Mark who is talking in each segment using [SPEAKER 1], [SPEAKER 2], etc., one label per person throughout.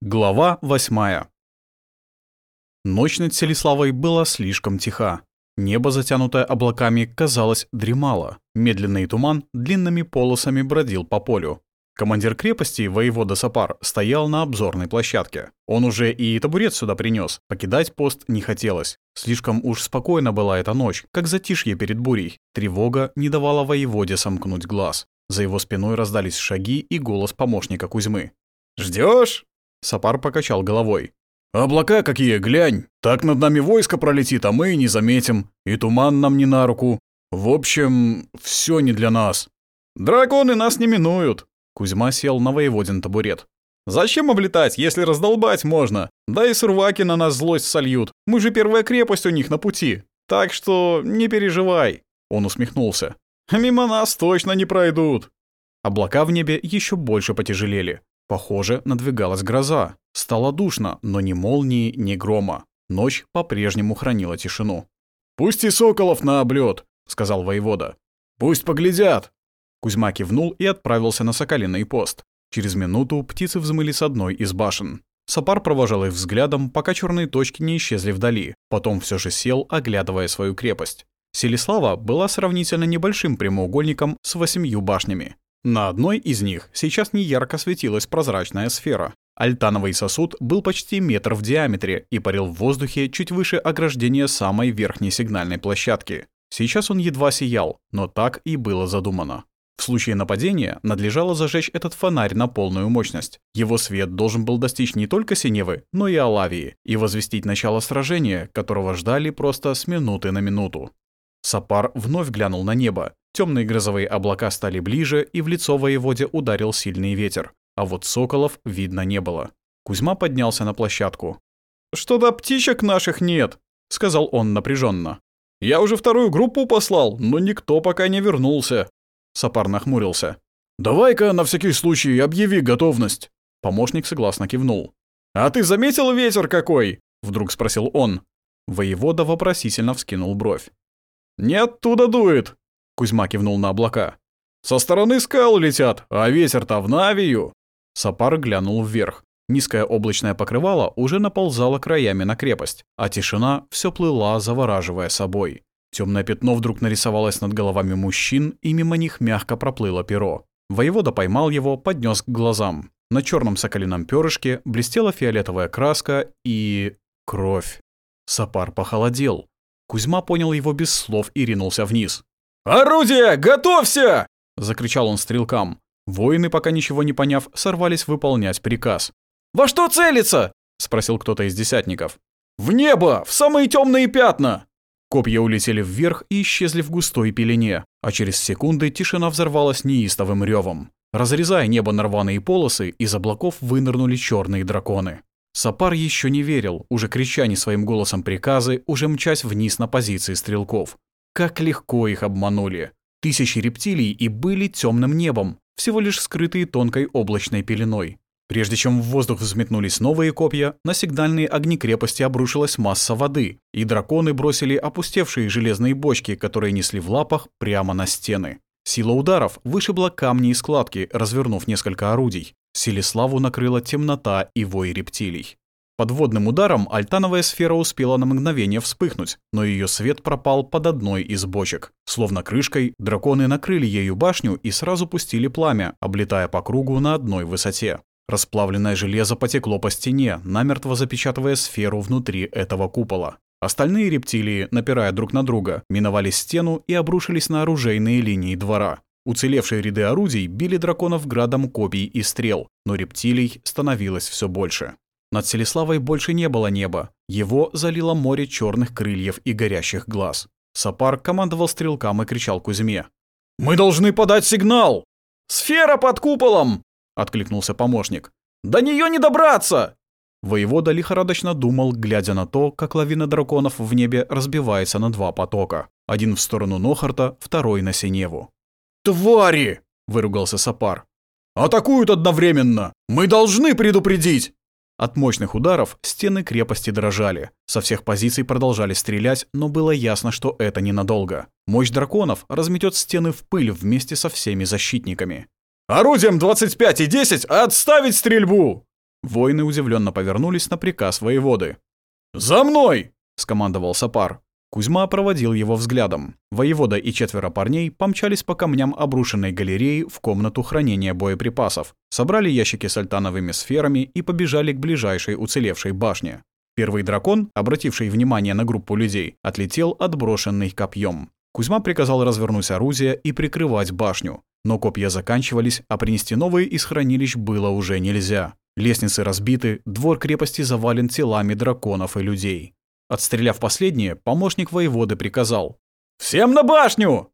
[SPEAKER 1] Глава восьмая. Ночь над Селиславой была слишком тиха. Небо, затянутое облаками, казалось, дремало. Медленный туман длинными полосами бродил по полю. Командир крепости, воевода Сапар, стоял на обзорной площадке. Он уже и табурет сюда принес. Покидать пост не хотелось. Слишком уж спокойна была эта ночь, как затишье перед бурей. Тревога не давала воеводе сомкнуть глаз. За его спиной раздались шаги и голос помощника Кузьмы.
[SPEAKER 2] Ждешь?
[SPEAKER 1] Сапар покачал головой.
[SPEAKER 2] «Облака какие, глянь! Так над нами войско пролетит, а мы и не заметим. И туман нам не на руку. В общем, все не для нас».
[SPEAKER 1] «Драконы нас не минуют!» Кузьма сел на воеводин табурет. «Зачем облетать, если раздолбать можно? Да и сурваки на нас злость сольют. Мы же первая крепость у них на пути. Так что не переживай!» Он усмехнулся. «Мимо нас точно не пройдут!» Облака в небе еще больше потяжелели. Похоже, надвигалась гроза. Стало душно, но ни молнии, ни грома. Ночь по-прежнему хранила тишину.
[SPEAKER 2] «Пусть и соколов на облет, сказал воевода. «Пусть поглядят!»
[SPEAKER 1] Кузьма кивнул и отправился на соколиный пост. Через минуту птицы взмыли с одной из башен. Сапар провожал их взглядом, пока черные точки не исчезли вдали. Потом все же сел, оглядывая свою крепость. Селислава была сравнительно небольшим прямоугольником с восемью башнями. На одной из них сейчас неярко светилась прозрачная сфера. Альтановый сосуд был почти метр в диаметре и парил в воздухе чуть выше ограждения самой верхней сигнальной площадки. Сейчас он едва сиял, но так и было задумано. В случае нападения надлежало зажечь этот фонарь на полную мощность. Его свет должен был достичь не только Синевы, но и Алавии, и возвестить начало сражения, которого ждали просто с минуты на минуту. Сапар вновь глянул на небо. Темные грозовые облака стали ближе, и в лицо воеводе ударил сильный ветер. А вот соколов видно не было. Кузьма поднялся на площадку. «Что-то птичек наших нет», — сказал он напряженно. «Я уже вторую группу послал, но никто пока не вернулся». Сапар нахмурился.
[SPEAKER 2] «Давай-ка на всякий случай объяви готовность».
[SPEAKER 1] Помощник согласно кивнул. «А ты заметил ветер какой?» — вдруг спросил он. Воевода вопросительно вскинул бровь. «Не оттуда дует!» — Кузьма кивнул на облака. «Со стороны скал летят, а ветер-то в Навию!» Сапар глянул вверх. Низкое облачное покрывало уже наползало краями на крепость, а тишина все плыла, завораживая собой. Темное пятно вдруг нарисовалось над головами мужчин, и мимо них мягко проплыло перо. Воевода поймал его, поднес к глазам. На черном соколином перышке блестела фиолетовая краска и... кровь. Сапар похолодел. Кузьма понял его без слов и ринулся вниз.
[SPEAKER 2] «Орудие! Готовься!» — закричал он стрелкам.
[SPEAKER 1] Воины, пока ничего не поняв, сорвались выполнять приказ.
[SPEAKER 2] «Во что целиться?» — спросил кто-то из десятников. «В небо! В самые темные пятна!»
[SPEAKER 1] Копья улетели вверх и исчезли в густой пелене, а через секунды тишина взорвалась неистовым ревом. Разрезая небо на рваные полосы, из облаков вынырнули черные драконы. Сапар еще не верил, уже крича не своим голосом приказы, уже мчась вниз на позиции стрелков. Как легко их обманули. Тысячи рептилий и были темным небом, всего лишь скрытые тонкой облачной пеленой. Прежде чем в воздух взметнулись новые копья, на сигнальные огни крепости обрушилась масса воды, и драконы бросили опустевшие железные бочки, которые несли в лапах прямо на стены. Сила ударов вышибла камни и складки, развернув несколько орудий. Селиславу накрыла темнота и вой рептилий. Подводным ударом альтановая сфера успела на мгновение вспыхнуть, но ее свет пропал под одной из бочек. Словно крышкой, драконы накрыли ею башню и сразу пустили пламя, облетая по кругу на одной высоте. Расплавленное железо потекло по стене, намертво запечатывая сферу внутри этого купола. Остальные рептилии, напирая друг на друга, миновали стену и обрушились на оружейные линии двора. Уцелевшие ряды орудий били драконов градом копий и стрел, но рептилий становилось все больше. Над Селиславой больше не было неба. Его залило море черных крыльев и горящих глаз. Сапар командовал стрелкам и кричал Кузьме.
[SPEAKER 2] «Мы должны подать сигнал!»
[SPEAKER 1] «Сфера под куполом!» — откликнулся помощник. «До нее не добраться!» Воевода лихорадочно думал, глядя на то, как лавина драконов в небе разбивается на два потока. Один в сторону Нохарта, второй на Синеву.
[SPEAKER 2] «Твари!» — выругался Сапар. «Атакуют одновременно! Мы должны предупредить!»
[SPEAKER 1] От мощных ударов стены крепости дрожали. Со всех позиций продолжали стрелять, но было ясно, что это ненадолго. Мощь драконов разметет стены в пыль вместе со всеми защитниками.
[SPEAKER 2] «Орудием 25 и 10 отставить стрельбу!»
[SPEAKER 1] Воины удивленно повернулись на приказ воеводы.
[SPEAKER 2] «За мной!»
[SPEAKER 1] — скомандовал Сапар. Кузьма проводил его взглядом. Воевода и четверо парней помчались по камням обрушенной галереи в комнату хранения боеприпасов, собрали ящики с альтановыми сферами и побежали к ближайшей уцелевшей башне. Первый дракон, обративший внимание на группу людей, отлетел отброшенный копьем. Кузьма приказал развернуть орудие и прикрывать башню. Но копья заканчивались, а принести новые из хранилищ было уже нельзя. Лестницы разбиты, двор крепости завален телами драконов и людей. Отстреляв последнее, помощник воеводы приказал.
[SPEAKER 2] «Всем на башню!»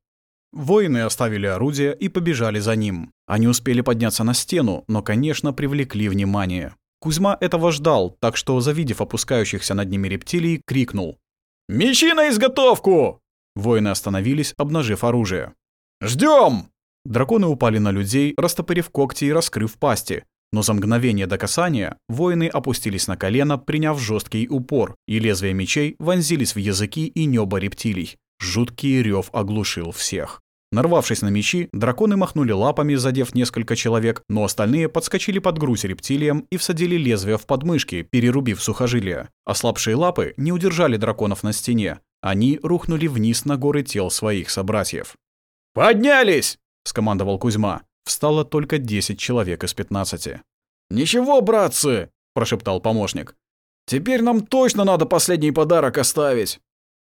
[SPEAKER 1] Воины оставили орудие и побежали за ним. Они успели подняться на стену, но, конечно, привлекли внимание. Кузьма этого ждал, так что, завидев опускающихся над ними рептилий, крикнул.
[SPEAKER 2] «Мечи на изготовку!»
[SPEAKER 1] Воины остановились, обнажив оружие.
[SPEAKER 2] «Ждем!»
[SPEAKER 1] Драконы упали на людей, растопырив когти и раскрыв пасти. Но за мгновение до касания воины опустились на колено, приняв жесткий упор, и лезвия мечей вонзились в языки и небо рептилий. Жуткий рев оглушил всех. Нарвавшись на мечи, драконы махнули лапами, задев несколько человек, но остальные подскочили под грудь рептилиям и всадили лезвия в подмышки, перерубив сухожилия. Ослабшие лапы не удержали драконов на стене. Они рухнули вниз на горы тел своих собратьев.
[SPEAKER 2] «Поднялись!» — скомандовал
[SPEAKER 1] Кузьма. Встало только 10 человек из 15.
[SPEAKER 2] «Ничего, братцы!» — прошептал помощник. «Теперь нам точно надо последний подарок оставить!»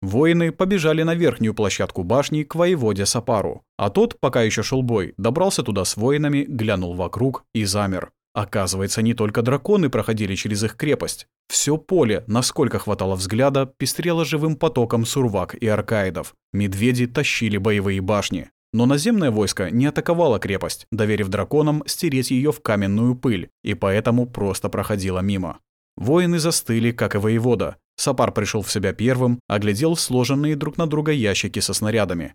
[SPEAKER 1] Воины побежали на верхнюю площадку башни к воеводе Сапару, а тот, пока еще шел бой, добрался туда с воинами, глянул вокруг и замер. Оказывается, не только драконы проходили через их крепость. Все поле, насколько хватало взгляда, пестрело живым потоком сурвак и аркаидов. Медведи тащили боевые башни. Но наземное войско не атаковало крепость, доверив драконам стереть ее в каменную пыль, и поэтому просто проходило мимо. Воины застыли, как и воевода, Сапар пришел в себя первым, оглядел сложенные друг на друга ящики со снарядами.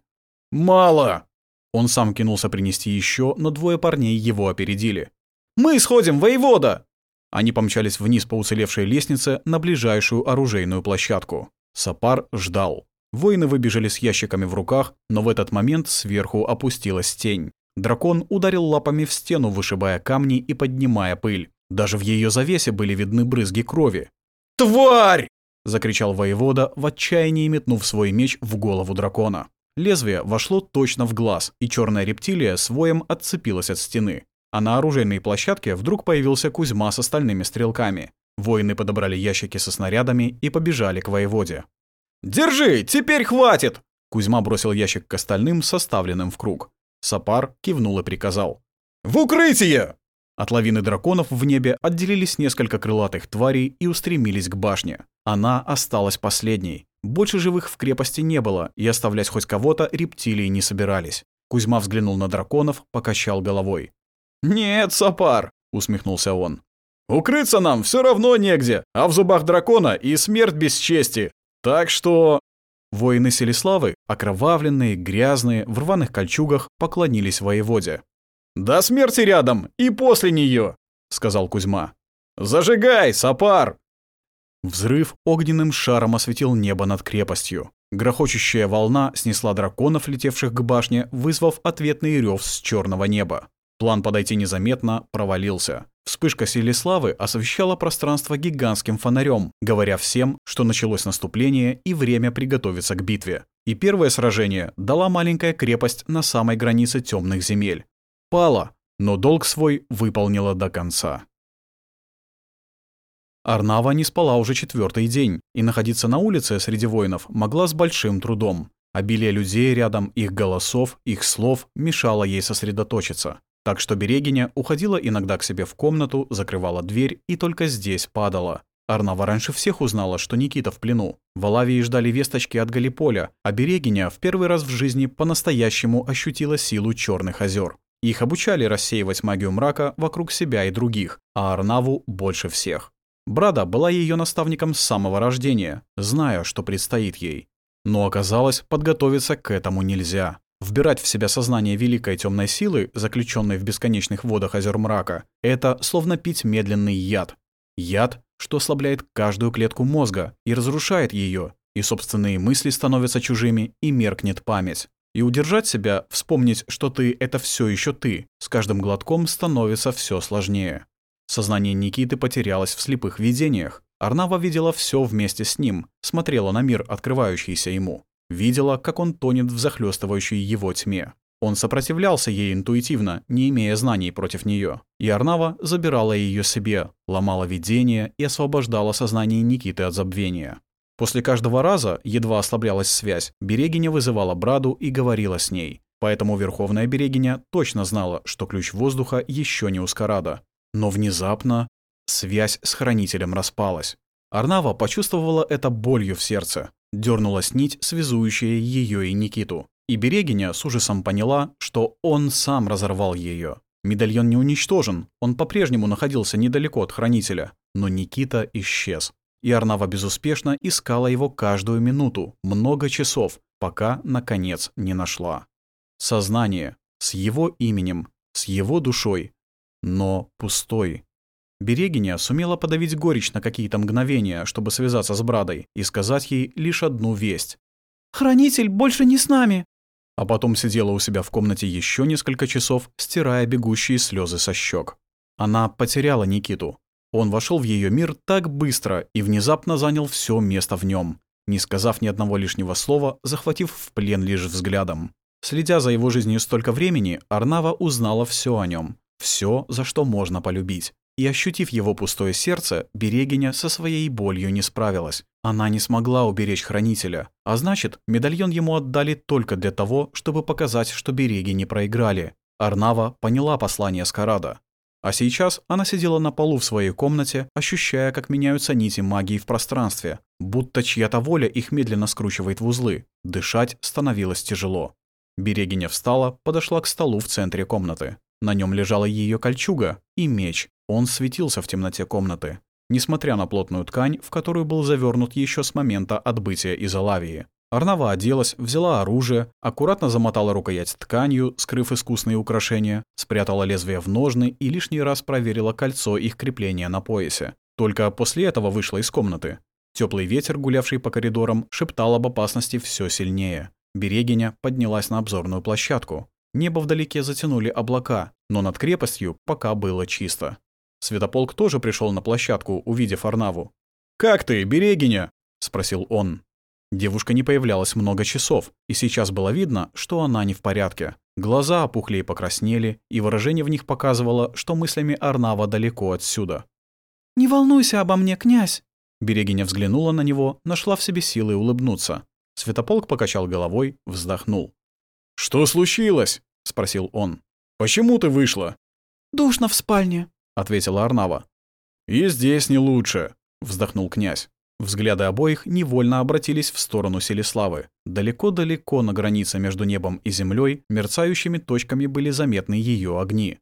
[SPEAKER 2] «Мало!»
[SPEAKER 1] Он сам кинулся принести еще, но двое парней его опередили.
[SPEAKER 2] «Мы сходим, воевода!»
[SPEAKER 1] Они помчались вниз по уцелевшей лестнице на ближайшую оружейную площадку. Сапар ждал. Воины выбежали с ящиками в руках, но в этот момент сверху опустилась тень. Дракон ударил лапами в стену, вышибая камни и поднимая пыль. Даже в ее завесе были видны брызги крови.
[SPEAKER 2] «Тварь!»
[SPEAKER 1] — закричал воевода, в отчаянии метнув свой меч в голову дракона. Лезвие вошло точно в глаз, и черная рептилия с отцепилась от стены. А на оружейной площадке вдруг появился Кузьма с остальными стрелками. Воины подобрали ящики со снарядами и побежали к воеводе.
[SPEAKER 2] «Держи, теперь хватит!»
[SPEAKER 1] Кузьма бросил ящик к остальным, составленным в круг. Сапар кивнул и приказал.
[SPEAKER 2] «В укрытие!»
[SPEAKER 1] От лавины драконов в небе отделились несколько крылатых тварей и устремились к башне. Она осталась последней. Больше живых в крепости не было, и оставлять хоть кого-то рептилии не собирались. Кузьма взглянул на драконов, покачал головой.
[SPEAKER 2] «Нет, Сапар!» — усмехнулся он. «Укрыться нам все равно негде, а в зубах дракона и смерть без чести. Так что...»
[SPEAKER 1] Воины Селиславы, окровавленные, грязные, в рваных кольчугах, поклонились воеводе.
[SPEAKER 2] «До смерти рядом и после нее», — сказал Кузьма. «Зажигай, сапар!»
[SPEAKER 1] Взрыв огненным шаром осветил небо над крепостью. Грохочущая волна снесла драконов, летевших к башне, вызвав ответный рев с черного неба. План подойти незаметно провалился. Вспышка Селиславы освещала пространство гигантским фонарем, говоря всем, что началось наступление и время приготовиться к битве. И первое сражение дала маленькая крепость на самой границе темных земель пала, но долг свой выполнила до конца. Арнава не спала уже четвертый день, и находиться на улице среди воинов могла с большим трудом. Обилие людей рядом, их голосов, их слов мешало ей сосредоточиться. Так что Берегиня уходила иногда к себе в комнату, закрывала дверь и только здесь падала. Арнава раньше всех узнала, что Никита в плену. В Алавии ждали весточки от Галиполя, а Берегиня в первый раз в жизни по-настоящему ощутила силу Черных озер. Их обучали рассеивать магию мрака вокруг себя и других, а Арнаву больше всех. Брада была ее наставником с самого рождения, зная, что предстоит ей. Но оказалось, подготовиться к этому нельзя. Вбирать в себя сознание великой темной силы, заключенной в бесконечных водах озер мрака, это словно пить медленный яд. Яд, что ослабляет каждую клетку мозга и разрушает ее, и собственные мысли становятся чужими, и меркнет память. И удержать себя, вспомнить, что ты — это все еще ты, с каждым глотком становится все сложнее. Сознание Никиты потерялось в слепых видениях. Арнава видела все вместе с ним, смотрела на мир, открывающийся ему. Видела, как он тонет в захлестывающей его тьме. Он сопротивлялся ей интуитивно, не имея знаний против нее. И Арнава забирала ее себе, ломала видение и освобождала сознание Никиты от забвения. После каждого раза, едва ослаблялась связь, Берегиня вызывала Браду и говорила с ней. Поэтому Верховная Берегиня точно знала, что ключ воздуха еще не у Скарада. Но внезапно связь с Хранителем распалась. Арнава почувствовала это болью в сердце. Дернулась нить, связующая ее и Никиту. И Берегиня с ужасом поняла, что он сам разорвал ее. Медальон не уничтожен, он по-прежнему находился недалеко от Хранителя, но Никита исчез. И Арнава безуспешно искала его каждую минуту, много часов, пока, наконец, не нашла. Сознание, с его именем, с его душой, но пустой. Берегиня сумела подавить горечь на какие-то мгновения, чтобы связаться с Брадой и сказать ей лишь одну весть. «Хранитель больше не с нами!» а потом сидела у себя в комнате еще несколько часов, стирая бегущие слезы со щек. Она потеряла Никиту. Он вошел в ее мир так быстро и внезапно занял все место в нем, не сказав ни одного лишнего слова, захватив в плен лишь взглядом. Следя за его жизнью столько времени, Арнава узнала все о нем, все, за что можно полюбить. И ощутив его пустое сердце, Берегиня со своей болью не справилась. Она не смогла уберечь хранителя, а значит, медальон ему отдали только для того, чтобы показать, что береги не проиграли. Арнава поняла послание Скарада. А сейчас она сидела на полу в своей комнате, ощущая, как меняются нити магии в пространстве, будто чья-то воля их медленно скручивает в узлы. Дышать становилось тяжело. Берегиня встала, подошла к столу в центре комнаты. На нем лежала ее кольчуга и меч. Он светился в темноте комнаты, несмотря на плотную ткань, в которую был завернут еще с момента отбытия из Алавии. Арнава оделась, взяла оружие, аккуратно замотала рукоять тканью, скрыв искусные украшения, спрятала лезвие в ножны и лишний раз проверила кольцо их крепления на поясе. Только после этого вышла из комнаты. Теплый ветер, гулявший по коридорам, шептал об опасности все сильнее. Берегиня поднялась на обзорную площадку. Небо вдалеке затянули облака, но над крепостью пока было чисто. Святополк тоже пришел на площадку, увидев Арнаву. «Как ты, Берегиня?» — спросил он. Девушка не появлялась много часов, и сейчас было видно, что она не в порядке. Глаза опухли и покраснели, и выражение в них показывало, что мыслями Арнава далеко отсюда.
[SPEAKER 3] «Не волнуйся обо мне, князь!»
[SPEAKER 1] Берегиня взглянула на него, нашла в себе силы улыбнуться. Святополк покачал головой, вздохнул. «Что случилось?» — спросил он. «Почему ты вышла?»
[SPEAKER 3] «Душно в спальне», —
[SPEAKER 1] ответила Арнава. «И здесь не лучше», — вздохнул князь. Взгляды обоих невольно обратились в сторону Селиславы. Далеко-далеко на границе между небом и землей мерцающими точками были заметны ее огни.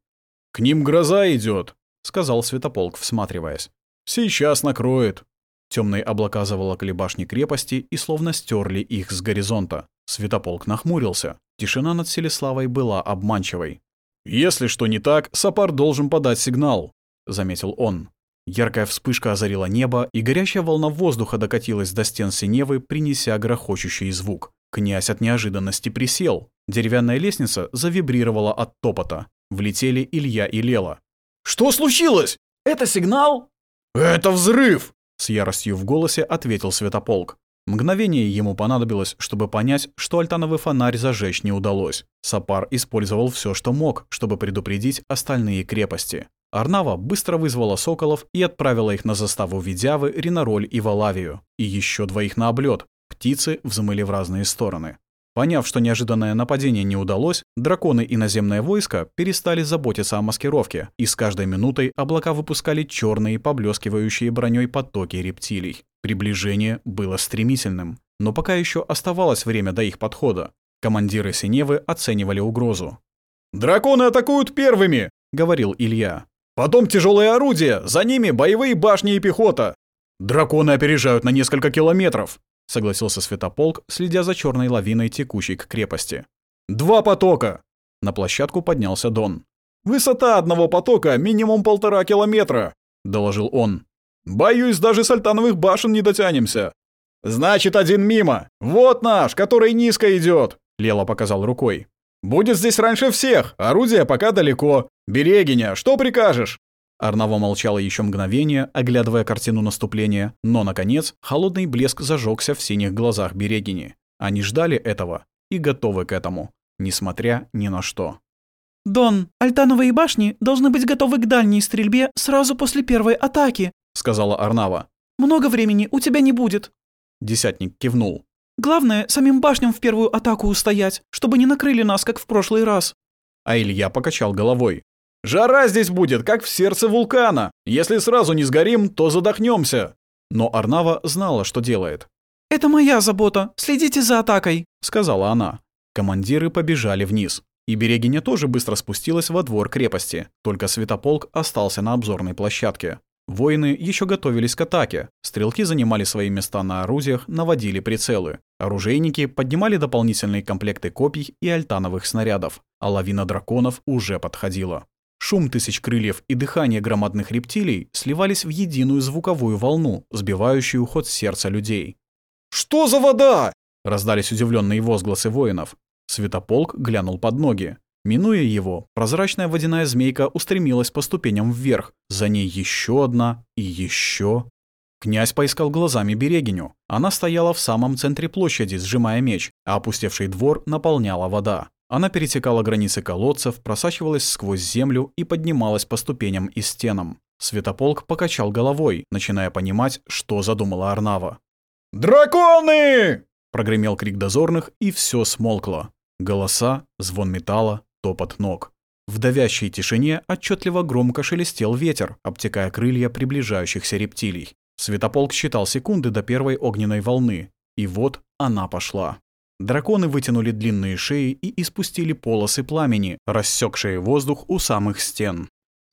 [SPEAKER 1] «К ним гроза идет, сказал Святополк, всматриваясь. «Сейчас накроет». Темные облака заволокли башни крепости и словно стерли их с горизонта. Святополк нахмурился. Тишина над Селиславой была обманчивой. «Если что не так, Сапар должен подать сигнал», — заметил он. Яркая вспышка озарила небо, и горящая волна воздуха докатилась до стен Синевы, принеся грохочущий звук. Князь от неожиданности присел. Деревянная лестница завибрировала от топота. Влетели Илья и Лела.
[SPEAKER 2] «Что случилось? Это сигнал?» «Это взрыв!» С яростью в голосе ответил Святополк.
[SPEAKER 1] Мгновение ему понадобилось, чтобы понять, что альтановый фонарь зажечь не удалось. Сапар использовал все, что мог, чтобы предупредить остальные крепости. Арнава быстро вызвала соколов и отправила их на заставу Видявы, Ринороль и Валавию, и еще двоих на облет. Птицы взмыли в разные стороны. Поняв, что неожиданное нападение не удалось, драконы и наземное войско перестали заботиться о маскировке, и с каждой минутой облака выпускали черные, поблескивающие броней потоки рептилий. Приближение было стремительным, но пока еще оставалось время до их подхода. Командиры Синевы оценивали угрозу.
[SPEAKER 2] «Драконы атакуют первыми!» — говорил Илья. «Потом тяжелые орудия, за ними боевые башни и пехота!»
[SPEAKER 1] «Драконы опережают на несколько километров!» — согласился Святополк, следя за черной лавиной, текущей к крепости.
[SPEAKER 2] «Два потока!»
[SPEAKER 1] На площадку поднялся Дон.
[SPEAKER 2] «Высота одного потока минимум полтора километра», — доложил он. «Боюсь, даже с альтановых башен не дотянемся». «Значит, один мимо. Вот наш, который низко идет», — Лела показал рукой. «Будет здесь раньше всех, орудие пока далеко. Берегиня, что прикажешь?»
[SPEAKER 1] Арнава молчала еще мгновение, оглядывая картину наступления, но, наконец, холодный блеск зажегся в синих глазах Берегини. Они ждали этого и готовы к этому, несмотря ни на что.
[SPEAKER 3] «Дон, альтановые башни должны быть готовы к дальней стрельбе сразу после первой атаки», —
[SPEAKER 1] сказала Арнава.
[SPEAKER 3] «Много времени у тебя не будет».
[SPEAKER 1] Десятник кивнул.
[SPEAKER 3] «Главное, самим башням в первую атаку устоять, чтобы не накрыли нас, как в прошлый раз».
[SPEAKER 1] А Илья покачал головой.
[SPEAKER 2] «Жара здесь будет, как в сердце вулкана. Если сразу не сгорим, то задохнемся.
[SPEAKER 1] Но Арнава знала, что делает.
[SPEAKER 3] «Это моя забота. Следите за атакой», —
[SPEAKER 1] сказала она. Командиры побежали вниз. И Берегиня тоже быстро спустилась во двор крепости, только Святополк остался на обзорной площадке. Воины еще готовились к атаке. Стрелки занимали свои места на орудиях, наводили прицелы. Оружейники поднимали дополнительные комплекты копий и альтановых снарядов, а лавина драконов уже подходила. Шум тысяч крыльев и дыхание громадных рептилий сливались в единую звуковую волну, сбивающую ход сердца людей.
[SPEAKER 2] «Что за вода?»
[SPEAKER 1] — раздались удивленные возгласы воинов. Светополк глянул под ноги. Минуя его, прозрачная водяная змейка устремилась по ступеням вверх, за ней еще одна и еще. Князь поискал глазами Берегиню. Она стояла в самом центре площади, сжимая меч, а опустевший двор наполняла вода. Она пересекала границы колодцев, просачивалась сквозь землю и поднималась по ступеням и стенам. Светополк покачал головой, начиная понимать, что задумала Арнава.
[SPEAKER 2] «Драконы!»
[SPEAKER 1] — прогремел крик дозорных, и все смолкло. Голоса, звон металла, топот ног. В давящей тишине отчетливо громко шелестел ветер, обтекая крылья приближающихся рептилий. Светополк считал секунды до первой огненной волны. И вот она пошла. Драконы вытянули длинные шеи и испустили полосы пламени, рассекшие воздух у самых стен.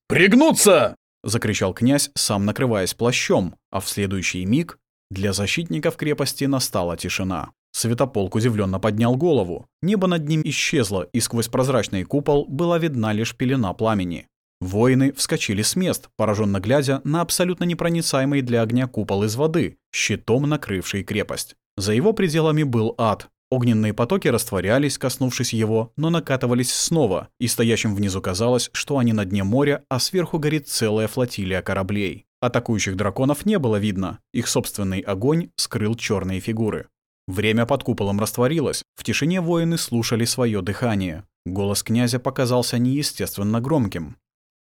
[SPEAKER 2] «Пригнуться!»
[SPEAKER 1] — закричал князь, сам накрываясь плащом, а в следующий миг для защитников крепости настала тишина. Светополк удивленно поднял голову. Небо над ним исчезло, и сквозь прозрачный купол была видна лишь пелена пламени. Воины вскочили с мест, пораженно глядя на абсолютно непроницаемый для огня купол из воды, щитом накрывший крепость. За его пределами был ад, Огненные потоки растворялись, коснувшись его, но накатывались снова, и стоящим внизу казалось, что они на дне моря, а сверху горит целая флотилия кораблей. Атакующих драконов не было видно, их собственный огонь скрыл черные фигуры. Время под куполом растворилось, в тишине воины слушали свое дыхание. Голос князя показался неестественно громким.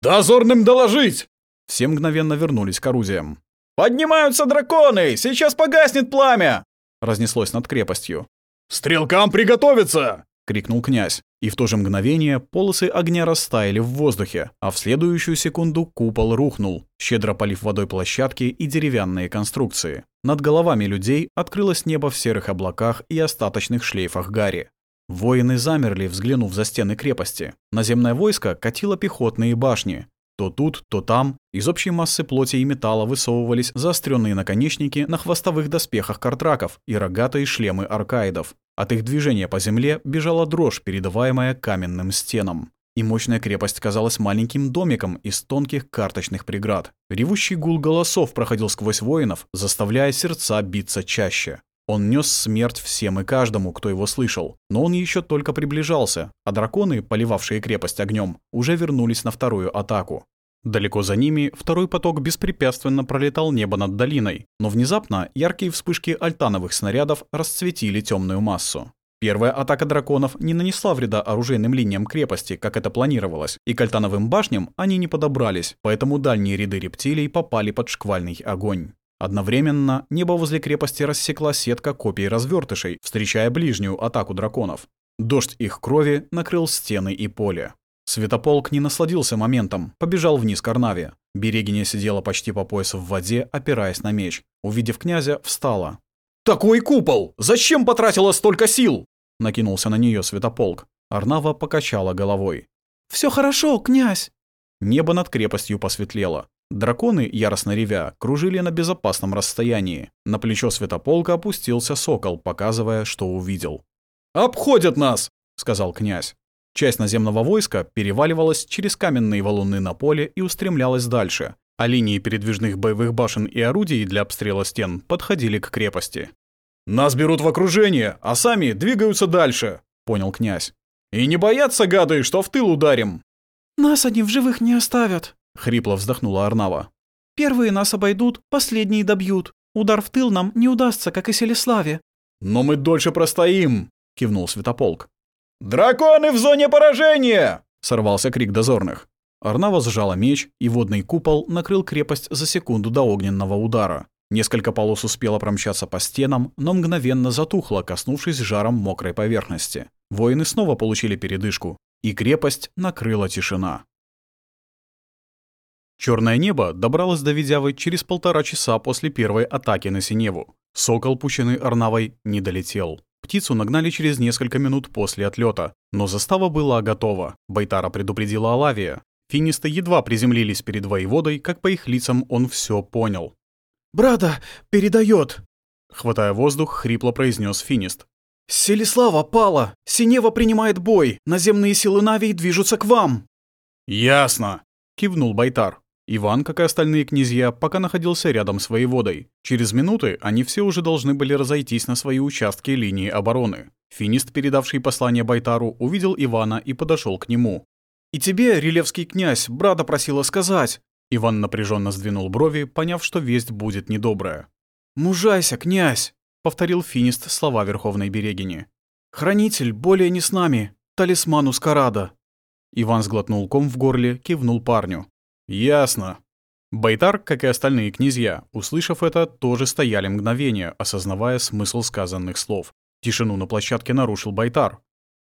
[SPEAKER 2] «Дозорным доложить!»
[SPEAKER 1] Все мгновенно вернулись к орудиям.
[SPEAKER 2] «Поднимаются драконы! Сейчас погаснет пламя!»
[SPEAKER 1] Разнеслось над крепостью.
[SPEAKER 2] «Стрелкам приготовиться!»
[SPEAKER 1] — крикнул князь. И в то же мгновение полосы огня растаяли в воздухе, а в следующую секунду купол рухнул, щедро полив водой площадки и деревянные конструкции. Над головами людей открылось небо в серых облаках и остаточных шлейфах гари. Воины замерли, взглянув за стены крепости. Наземное войско катило пехотные башни. То тут, то там из общей массы плоти и металла высовывались заостренные наконечники на хвостовых доспехах картраков и рогатые шлемы аркаидов. От их движения по земле бежала дрожь, передаваемая каменным стенам. И мощная крепость казалась маленьким домиком из тонких карточных преград. Ревущий гул голосов проходил сквозь воинов, заставляя сердца биться чаще. Он нес смерть всем и каждому, кто его слышал, но он еще только приближался, а драконы, поливавшие крепость огнем, уже вернулись на вторую атаку. Далеко за ними второй поток беспрепятственно пролетал небо над долиной, но внезапно яркие вспышки альтановых снарядов расцветили темную массу. Первая атака драконов не нанесла вреда оружейным линиям крепости, как это планировалось, и к альтановым башням они не подобрались, поэтому дальние ряды рептилий попали под шквальный огонь. Одновременно небо возле крепости рассекла сетка копий развертышей, встречая ближнюю атаку драконов. Дождь их крови накрыл стены и поле. Светополк не насладился моментом, побежал вниз к Арнаве. Берегиня сидела почти по пояс в воде, опираясь на меч. Увидев князя, встала.
[SPEAKER 2] «Такой купол! Зачем потратила столько сил?»
[SPEAKER 1] Накинулся на нее Светополк. Арнава покачала головой.
[SPEAKER 3] Все хорошо, князь!»
[SPEAKER 1] Небо над крепостью посветлело. Драконы, яростно ревя, кружили на безопасном расстоянии. На плечо Светополка опустился сокол, показывая, что увидел.
[SPEAKER 2] «Обходят нас!» — сказал
[SPEAKER 1] князь. Часть наземного войска переваливалась через каменные валуны на поле и устремлялась дальше, а линии передвижных боевых башен и орудий для обстрела стен подходили к крепости.
[SPEAKER 2] «Нас берут в окружение, а сами двигаются дальше», — понял князь. «И не боятся, гады, что в тыл ударим?»
[SPEAKER 3] «Нас они в живых не оставят», —
[SPEAKER 1] хрипло вздохнула Арнава.
[SPEAKER 3] «Первые нас обойдут, последние добьют. Удар в тыл нам не удастся, как и Селеславе».
[SPEAKER 2] «Но мы дольше простоим», —
[SPEAKER 1] кивнул Святополк.
[SPEAKER 2] «Драконы в зоне поражения!»
[SPEAKER 1] — сорвался крик дозорных. Арнава сжала меч, и водный купол накрыл крепость за секунду до огненного удара. Несколько полос успело промчаться по стенам, но мгновенно затухло, коснувшись жаром мокрой поверхности. Воины снова получили передышку, и крепость накрыла тишина. Черное небо добралось до Ведявы через полтора часа после первой атаки на Синеву. Сокол, пущенный Арнавой, не долетел. Птицу нагнали через несколько минут после отлета, но застава была готова. Байтара предупредила Алавия. Финисты едва приземлились перед воеводой, как по их лицам он все понял.
[SPEAKER 3] «Брата передает!»
[SPEAKER 1] Хватая воздух, хрипло произнес Финист.
[SPEAKER 3] «Селислава пала! Синева принимает бой! Наземные силы Навии движутся к вам!»
[SPEAKER 1] «Ясно!» — кивнул Байтар. Иван, как и остальные князья, пока находился рядом с воеводой. Через минуты они все уже должны были разойтись на свои участки линии обороны. Финист, передавший послание Байтару, увидел Ивана и подошел к нему.
[SPEAKER 3] «И тебе, релевский князь, брата просила сказать!»
[SPEAKER 1] Иван напряженно сдвинул брови, поняв, что весть будет недобрая.
[SPEAKER 3] «Мужайся, князь!»
[SPEAKER 1] — повторил Финист слова Верховной Берегини.
[SPEAKER 3] «Хранитель более не с нами. Талисман Ускарада».
[SPEAKER 1] Иван сглотнул ком в горле, кивнул парню. «Ясно». Байтар, как и остальные князья, услышав это, тоже стояли мгновение, осознавая смысл сказанных слов. Тишину на площадке нарушил Байтар.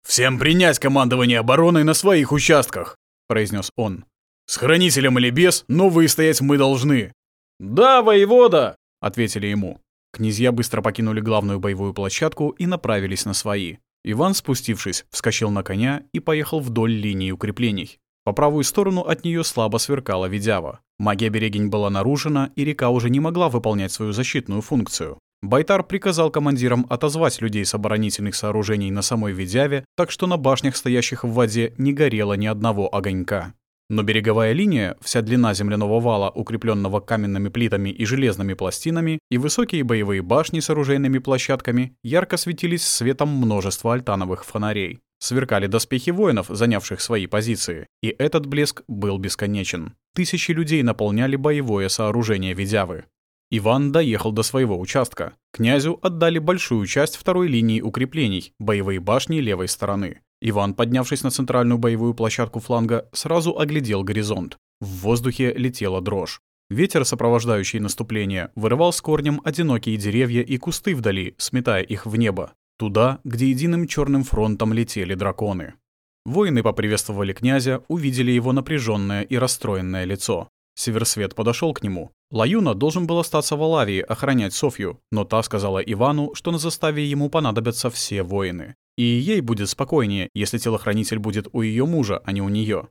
[SPEAKER 1] «Всем принять командование обороной на своих участках!» — произнес он. «С хранителем или без, но выстоять мы должны!»
[SPEAKER 2] «Да, воевода!»
[SPEAKER 1] — ответили ему. Князья быстро покинули главную боевую площадку и направились на свои. Иван, спустившись, вскочил на коня и поехал вдоль линии укреплений. По правую сторону от нее слабо сверкала Ведява. Магия Берегинь была нарушена, и река уже не могла выполнять свою защитную функцию. Байтар приказал командирам отозвать людей с оборонительных сооружений на самой Ведяве, так что на башнях, стоящих в воде, не горело ни одного огонька. Но береговая линия, вся длина земляного вала, укрепленного каменными плитами и железными пластинами, и высокие боевые башни с оружейными площадками ярко светились светом множества альтановых фонарей. Сверкали доспехи воинов, занявших свои позиции, и этот блеск был бесконечен. Тысячи людей наполняли боевое сооружение Ведявы. Иван доехал до своего участка. Князю отдали большую часть второй линии укреплений, боевые башни левой стороны. Иван, поднявшись на центральную боевую площадку фланга, сразу оглядел горизонт. В воздухе летела дрожь. Ветер, сопровождающий наступление, вырывал с корнем одинокие деревья и кусты вдали, сметая их в небо. Туда, где единым черным фронтом летели драконы. Воины поприветствовали князя, увидели его напряженное и расстроенное лицо. Северсвет подошел к нему. Лаюна должен был остаться в Алавии, охранять Софью, но та сказала Ивану, что на заставе ему понадобятся все воины. И ей будет спокойнее, если телохранитель будет у ее мужа, а не у нее.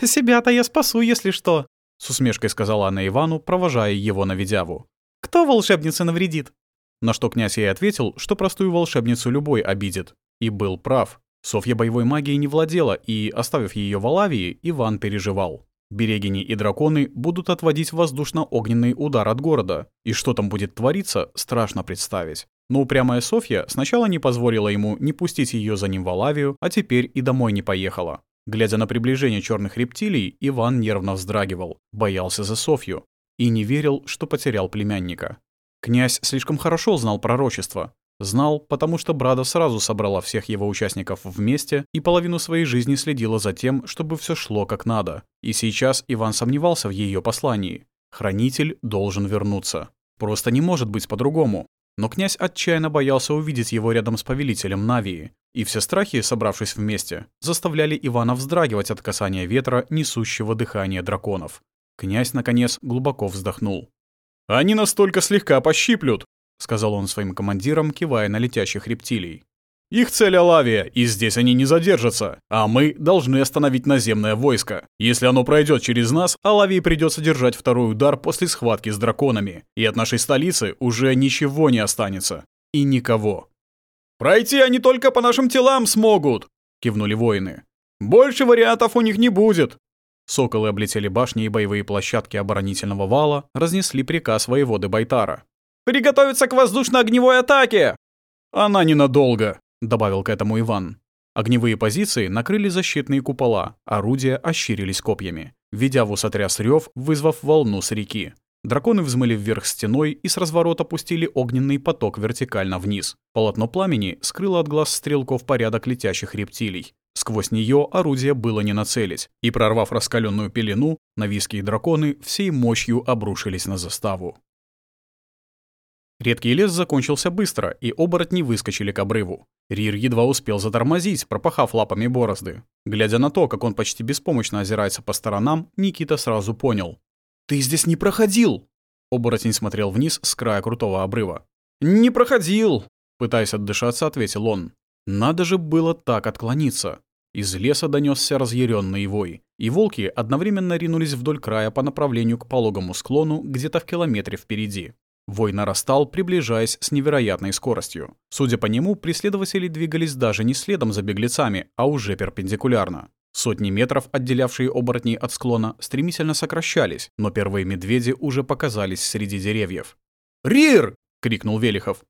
[SPEAKER 3] «Себя-то я спасу, если что», — с усмешкой сказала она Ивану, провожая его на Ведяву. «Кто волшебнице навредит?»
[SPEAKER 1] На что князь ей ответил, что простую волшебницу любой обидит. И был прав. Софья боевой магией не владела, и, оставив ее в Алавии, Иван переживал. Берегини и драконы будут отводить воздушно-огненный удар от города, и что там будет твориться, страшно представить. Но упрямая Софья сначала не позволила ему не пустить ее за ним в Алавию, а теперь и домой не поехала. Глядя на приближение черных рептилий, Иван нервно вздрагивал, боялся за Софью и не верил, что потерял племянника. Князь слишком хорошо знал пророчество. Знал, потому что Брада сразу собрала всех его участников вместе и половину своей жизни следила за тем, чтобы все шло как надо. И сейчас Иван сомневался в ее послании. Хранитель должен вернуться. Просто не может быть по-другому. Но князь отчаянно боялся увидеть его рядом с повелителем Навии, и все страхи, собравшись вместе, заставляли Ивана вздрагивать от касания ветра, несущего дыхание драконов. Князь, наконец, глубоко вздохнул.
[SPEAKER 2] «Они настолько слегка пощиплют», — сказал он своим командирам, кивая на летящих рептилий. «Их цель — Алавия, и здесь они не задержатся, а мы должны остановить наземное войско. Если оно пройдет через нас, Алавии придется держать второй удар после схватки с драконами, и от нашей столицы уже ничего не останется. И никого». «Пройти они только по нашим телам смогут», — кивнули воины. «Больше вариантов у них не будет.
[SPEAKER 1] Соколы облетели башни и боевые площадки оборонительного вала, разнесли приказ воеводы Байтара.
[SPEAKER 2] «Приготовиться к воздушно-огневой атаке!»
[SPEAKER 1] «Она ненадолго», — добавил к этому Иван. Огневые позиции накрыли защитные купола, орудия ощерились копьями. Ведяву сотряс рев, вызвав волну с реки. Драконы взмыли вверх стеной и с разворота пустили огненный поток вертикально вниз. Полотно пламени скрыло от глаз стрелков порядок летящих рептилий. Сквозь нее орудие было не нацелить, и, прорвав раскаленную пелену, навиские драконы всей мощью обрушились на заставу. Редкий лес закончился быстро, и оборотни выскочили к обрыву. Рир едва успел затормозить, пропахав лапами борозды. Глядя на то, как он почти беспомощно озирается по сторонам, Никита сразу понял. «Ты здесь не проходил!» Оборотень смотрел вниз с края крутого обрыва.
[SPEAKER 2] «Не проходил!»
[SPEAKER 1] Пытаясь отдышаться, ответил он. «Надо же было так отклониться!» Из леса донесся разъяренный вой, и волки одновременно ринулись вдоль края по направлению к пологому склону где-то в километре впереди. Вой нарастал, приближаясь с невероятной скоростью. Судя по нему, преследователи двигались даже не следом за беглецами, а уже перпендикулярно. Сотни метров, отделявшие оборотней от склона, стремительно сокращались, но первые медведи уже показались среди деревьев.
[SPEAKER 2] «Рир!» — крикнул Велихов.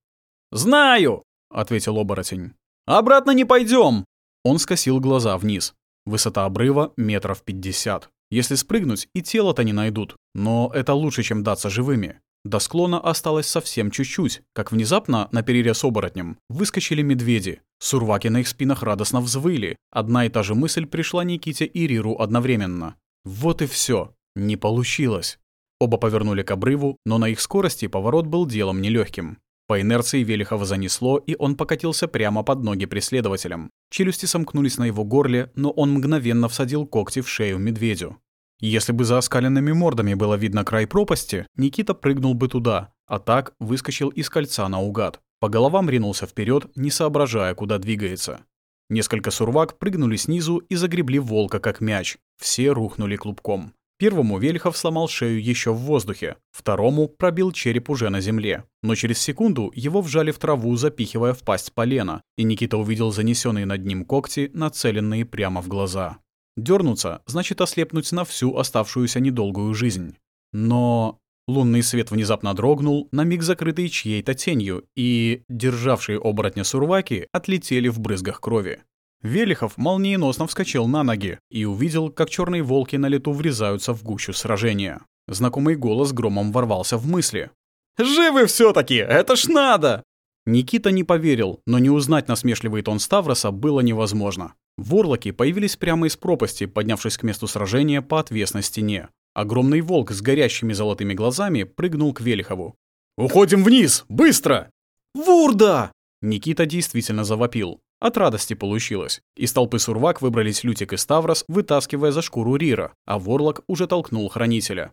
[SPEAKER 1] «Знаю!» — ответил оборотень.
[SPEAKER 2] «Обратно не пойдем!»
[SPEAKER 1] Он скосил глаза вниз. Высота обрыва метров пятьдесят. Если спрыгнуть, и тело-то не найдут. Но это лучше, чем даться живыми. До склона осталось совсем чуть-чуть, как внезапно, на перерез оборотнем, выскочили медведи. Сурваки на их спинах радостно взвыли. Одна и та же мысль пришла Никите и Риру одновременно. Вот и все. Не получилось. Оба повернули к обрыву, но на их скорости поворот был делом нелегким. По инерции Велихова занесло, и он покатился прямо под ноги преследователям. Челюсти сомкнулись на его горле, но он мгновенно всадил когти в шею медведю. Если бы за оскаленными мордами было видно край пропасти, Никита прыгнул бы туда, а так выскочил из кольца наугад. По головам ринулся вперед, не соображая, куда двигается. Несколько сурвак прыгнули снизу и загребли волка как мяч. Все рухнули клубком. Первому Вельхов сломал шею еще в воздухе, второму пробил череп уже на земле. Но через секунду его вжали в траву, запихивая в пасть полена, и Никита увидел занесенные над ним когти, нацеленные прямо в глаза. Дернуться значит ослепнуть на всю оставшуюся недолгую жизнь. Но лунный свет внезапно дрогнул, на миг закрытый чьей-то тенью, и державшие оборотня сурваки отлетели в брызгах крови. Велихов молниеносно вскочил на ноги и увидел, как черные волки на лету врезаются в гущу сражения. Знакомый голос громом ворвался в мысли.
[SPEAKER 2] «Живы все таки Это ж надо!»
[SPEAKER 1] Никита не поверил, но не узнать насмешливый тон Ставроса было невозможно. Ворлоки появились прямо из пропасти, поднявшись к месту сражения по отвесной стене. Огромный волк с горящими золотыми глазами прыгнул к Велихову.
[SPEAKER 2] «Уходим вниз! Быстро!»
[SPEAKER 1] «Вурда!» Никита действительно завопил. От радости получилось. Из толпы сурвак выбрались Лютик и Ставрос, вытаскивая за шкуру Рира, а Ворлок уже толкнул хранителя.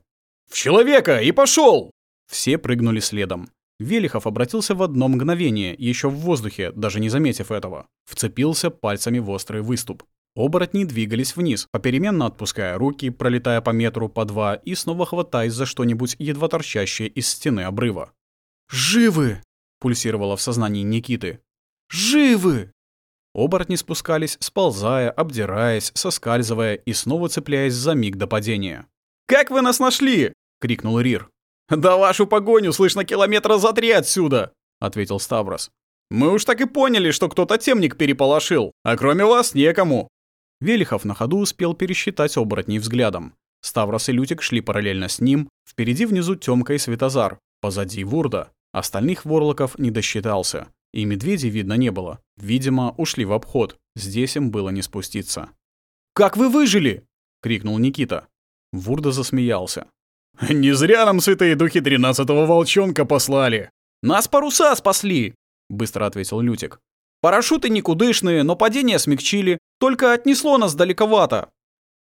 [SPEAKER 2] «В человека! И пошел!
[SPEAKER 1] Все прыгнули следом. Велихов обратился в одно мгновение, еще в воздухе, даже не заметив этого. Вцепился пальцами в острый выступ. Оборотни двигались вниз, попеременно отпуская руки, пролетая по метру, по два, и снова хватаясь за что-нибудь едва торчащее из стены обрыва.
[SPEAKER 2] «Живы!»
[SPEAKER 1] — пульсировало в сознании Никиты.
[SPEAKER 2] «Живы!»
[SPEAKER 1] Оборотни спускались, сползая, обдираясь, соскальзывая и снова цепляясь за миг до падения.
[SPEAKER 2] «Как вы нас нашли?» — крикнул Рир. «Да вашу погоню слышно километра за три отсюда!» — ответил Ставрос. «Мы уж так и поняли, что кто-то темник переполошил, а кроме вас некому».
[SPEAKER 1] Велихов на ходу успел пересчитать оборотней взглядом. Ставрос и Лютик шли параллельно с ним, впереди внизу Тёмка и Светозар, позади Вурда. Остальных ворлоков не досчитался. И медведей видно не было. Видимо, ушли в обход. Здесь им было не спуститься.
[SPEAKER 2] «Как вы выжили?»
[SPEAKER 1] — крикнул Никита. Вурда засмеялся.
[SPEAKER 2] «Не зря нам святые духи тринадцатого волчонка послали!»
[SPEAKER 3] «Нас паруса спасли!» — быстро ответил Лютик. «Парашюты никудышные, но падение смягчили, только отнесло нас далековато».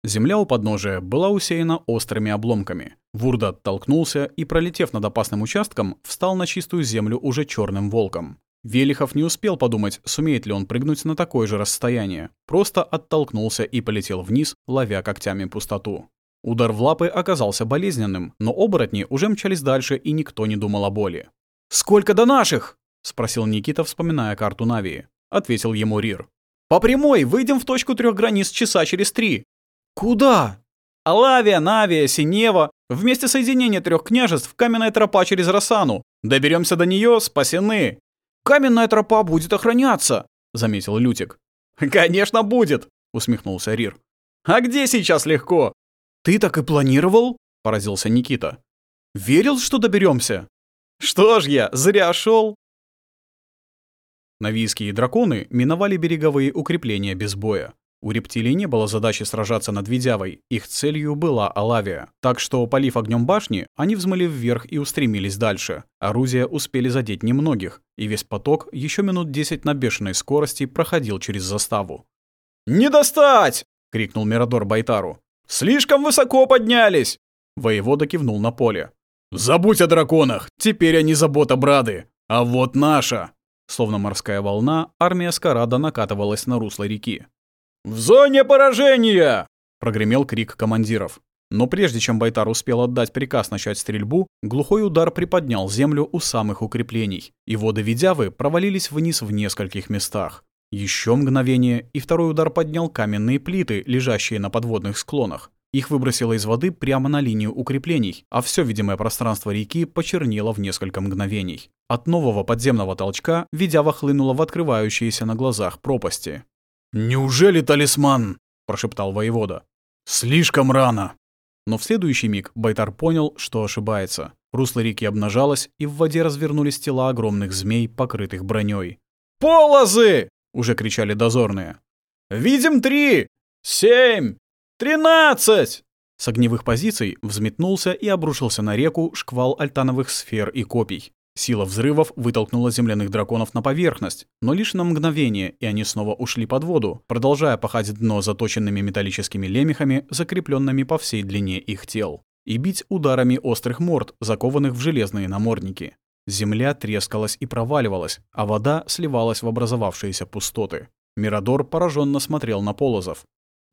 [SPEAKER 1] Земля у подножия была усеяна острыми обломками. Вурда оттолкнулся и, пролетев над опасным участком, встал на чистую землю уже черным волком. Велихов не успел подумать, сумеет ли он прыгнуть на такое же расстояние. Просто оттолкнулся и полетел вниз, ловя когтями пустоту. Удар в лапы оказался болезненным, но оборотни уже мчались дальше, и никто не думал о боли.
[SPEAKER 3] «Сколько до наших?»
[SPEAKER 1] — спросил Никита, вспоминая карту Навии. Ответил ему Рир.
[SPEAKER 3] «По прямой, выйдем в точку трех границ часа через три».
[SPEAKER 2] «Куда?»
[SPEAKER 3] «Алавия, Навия, Синева. Вместе соединения трех княжеств каменная тропа через Росану. Доберемся до нее, спасены».
[SPEAKER 2] «Каменная тропа будет охраняться», —
[SPEAKER 1] заметил Лютик.
[SPEAKER 3] «Конечно будет», — усмехнулся Рир. «А где сейчас легко? «Ты так и планировал?» — поразился Никита. «Верил, что доберемся? «Что ж я, зря шел. Навийские драконы миновали береговые укрепления без боя. У рептилий не было задачи сражаться над Видявой, их целью была Алавия. Так что, полив огнем башни, они взмыли вверх и устремились дальше. Орудия успели задеть немногих, и весь поток еще минут десять на бешеной скорости проходил через заставу.
[SPEAKER 2] «Не достать!» — крикнул Мирадор Байтару. «Слишком высоко поднялись!»
[SPEAKER 1] Воевода кивнул на поле. «Забудь о драконах! Теперь они забота Брады! А вот наша!» Словно морская волна, армия Скарада накатывалась на русло реки.
[SPEAKER 2] «В зоне поражения!»
[SPEAKER 1] — прогремел крик командиров. Но прежде чем Байтар успел отдать приказ начать стрельбу, глухой удар приподнял землю у самых укреплений, и воды Видявы провалились вниз в нескольких местах. Еще мгновение, и второй удар поднял каменные плиты, лежащие на подводных склонах. Их выбросило из воды прямо на линию укреплений, а все видимое пространство реки почернело в несколько мгновений. От нового подземного толчка Видява хлынула в открывающиеся на глазах пропасти.
[SPEAKER 2] «Неужели талисман?» – прошептал воевода. «Слишком рано!»
[SPEAKER 1] Но в следующий миг Байтар понял, что ошибается. Русло реки обнажалось, и в воде развернулись тела огромных змей, покрытых броней.
[SPEAKER 2] «Полозы!»
[SPEAKER 1] — уже кричали дозорные.
[SPEAKER 2] «Видим три! Семь! Тринадцать!»
[SPEAKER 1] С огневых позиций взметнулся и обрушился на реку шквал альтановых сфер и копий. Сила взрывов вытолкнула земляных драконов на поверхность, но лишь на мгновение, и они снова ушли под воду, продолжая пахать дно заточенными металлическими лемехами, закрепленными по всей длине их тел, и бить ударами острых морд, закованных в железные намордники. Земля трескалась и проваливалась, а вода сливалась в образовавшиеся пустоты. Мирадор пораженно смотрел на полозов.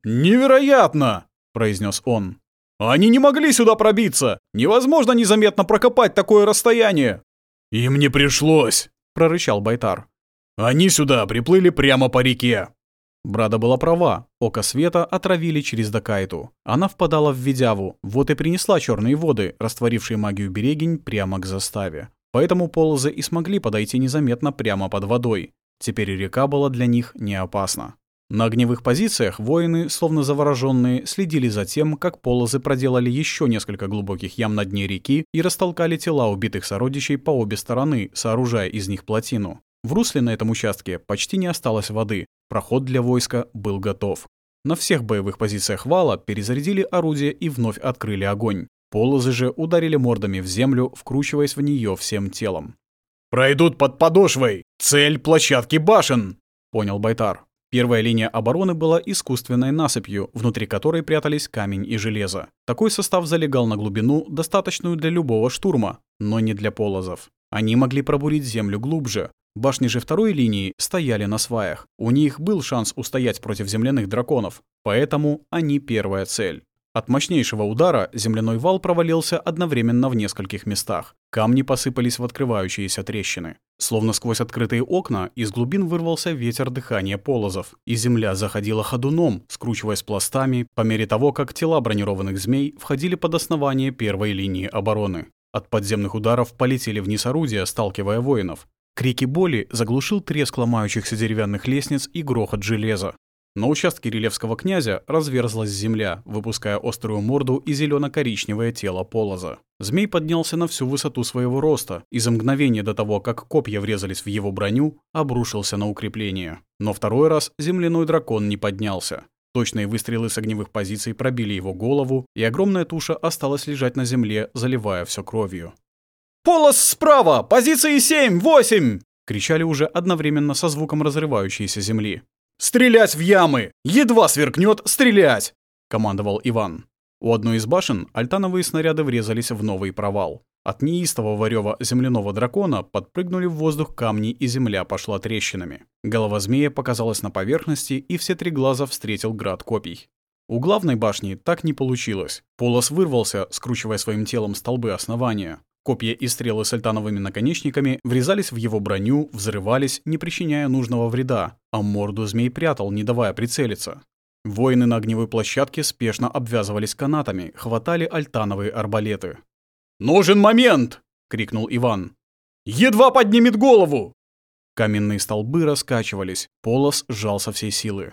[SPEAKER 2] «Невероятно!» — произнес он. «Они не могли сюда пробиться! Невозможно незаметно прокопать такое расстояние!»
[SPEAKER 1] «Им не пришлось!» — прорычал Байтар. «Они сюда приплыли прямо по реке!» Брада была права. Око света отравили через Дакайту. Она впадала в Видяву, вот и принесла черные воды, растворившие магию берегинь, прямо к заставе. Поэтому полозы и смогли подойти незаметно прямо под водой. Теперь река была для них не опасна. На огневых позициях воины, словно завороженные, следили за тем, как полозы проделали еще несколько глубоких ям на дне реки и растолкали тела убитых сородичей по обе стороны, сооружая из них плотину. В русле на этом участке почти не осталось воды, проход для войска был готов. На всех боевых позициях вала перезарядили орудия и вновь открыли огонь. Полозы же ударили мордами в землю, вкручиваясь в нее всем телом.
[SPEAKER 2] «Пройдут под подошвой! Цель площадки башен!»
[SPEAKER 1] — понял Байтар. Первая линия обороны была искусственной насыпью, внутри которой прятались камень и железо. Такой состав залегал на глубину, достаточную для любого штурма, но не для полозов. Они могли пробурить землю глубже. Башни же второй линии стояли на сваях. У них был шанс устоять против земляных драконов, поэтому они первая цель. От мощнейшего удара земляной вал провалился одновременно в нескольких местах. Камни посыпались в открывающиеся трещины. Словно сквозь открытые окна из глубин вырвался ветер дыхания полозов, и земля заходила ходуном, скручиваясь пластами, по мере того, как тела бронированных змей входили под основание первой линии обороны. От подземных ударов полетели вниз орудия, сталкивая воинов. Крики боли заглушил треск ломающихся деревянных лестниц и грохот железа. На участке Рилевского князя разверзлась земля, выпуская острую морду и зелено-коричневое тело полоза. Змей поднялся на всю высоту своего роста и за мгновение до того, как копья врезались в его броню, обрушился на укрепление. Но второй раз земляной дракон не поднялся. Точные выстрелы с огневых позиций пробили его голову, и огромная туша осталась лежать на земле, заливая все кровью.
[SPEAKER 2] «Полос справа! Позиции семь, восемь!»
[SPEAKER 1] кричали уже одновременно со звуком разрывающейся земли.
[SPEAKER 2] «Стрелять в ямы! Едва сверкнет, стрелять!» — командовал Иван.
[SPEAKER 1] У одной из башен альтановые снаряды врезались в новый провал. От неистового рёва земляного дракона подпрыгнули в воздух камни, и земля пошла трещинами. Голова змея показалась на поверхности, и все три глаза встретил град копий. У главной башни так не получилось. Полос вырвался, скручивая своим телом столбы основания. Копья и стрелы с альтановыми наконечниками врезались в его броню, взрывались, не причиняя нужного вреда, а морду змей прятал, не давая прицелиться. Воины на огневой площадке спешно обвязывались канатами, хватали альтановые арбалеты.
[SPEAKER 2] «Нужен момент!» — крикнул Иван. «Едва поднимет голову!»
[SPEAKER 1] Каменные столбы раскачивались, полос сжал со всей силы.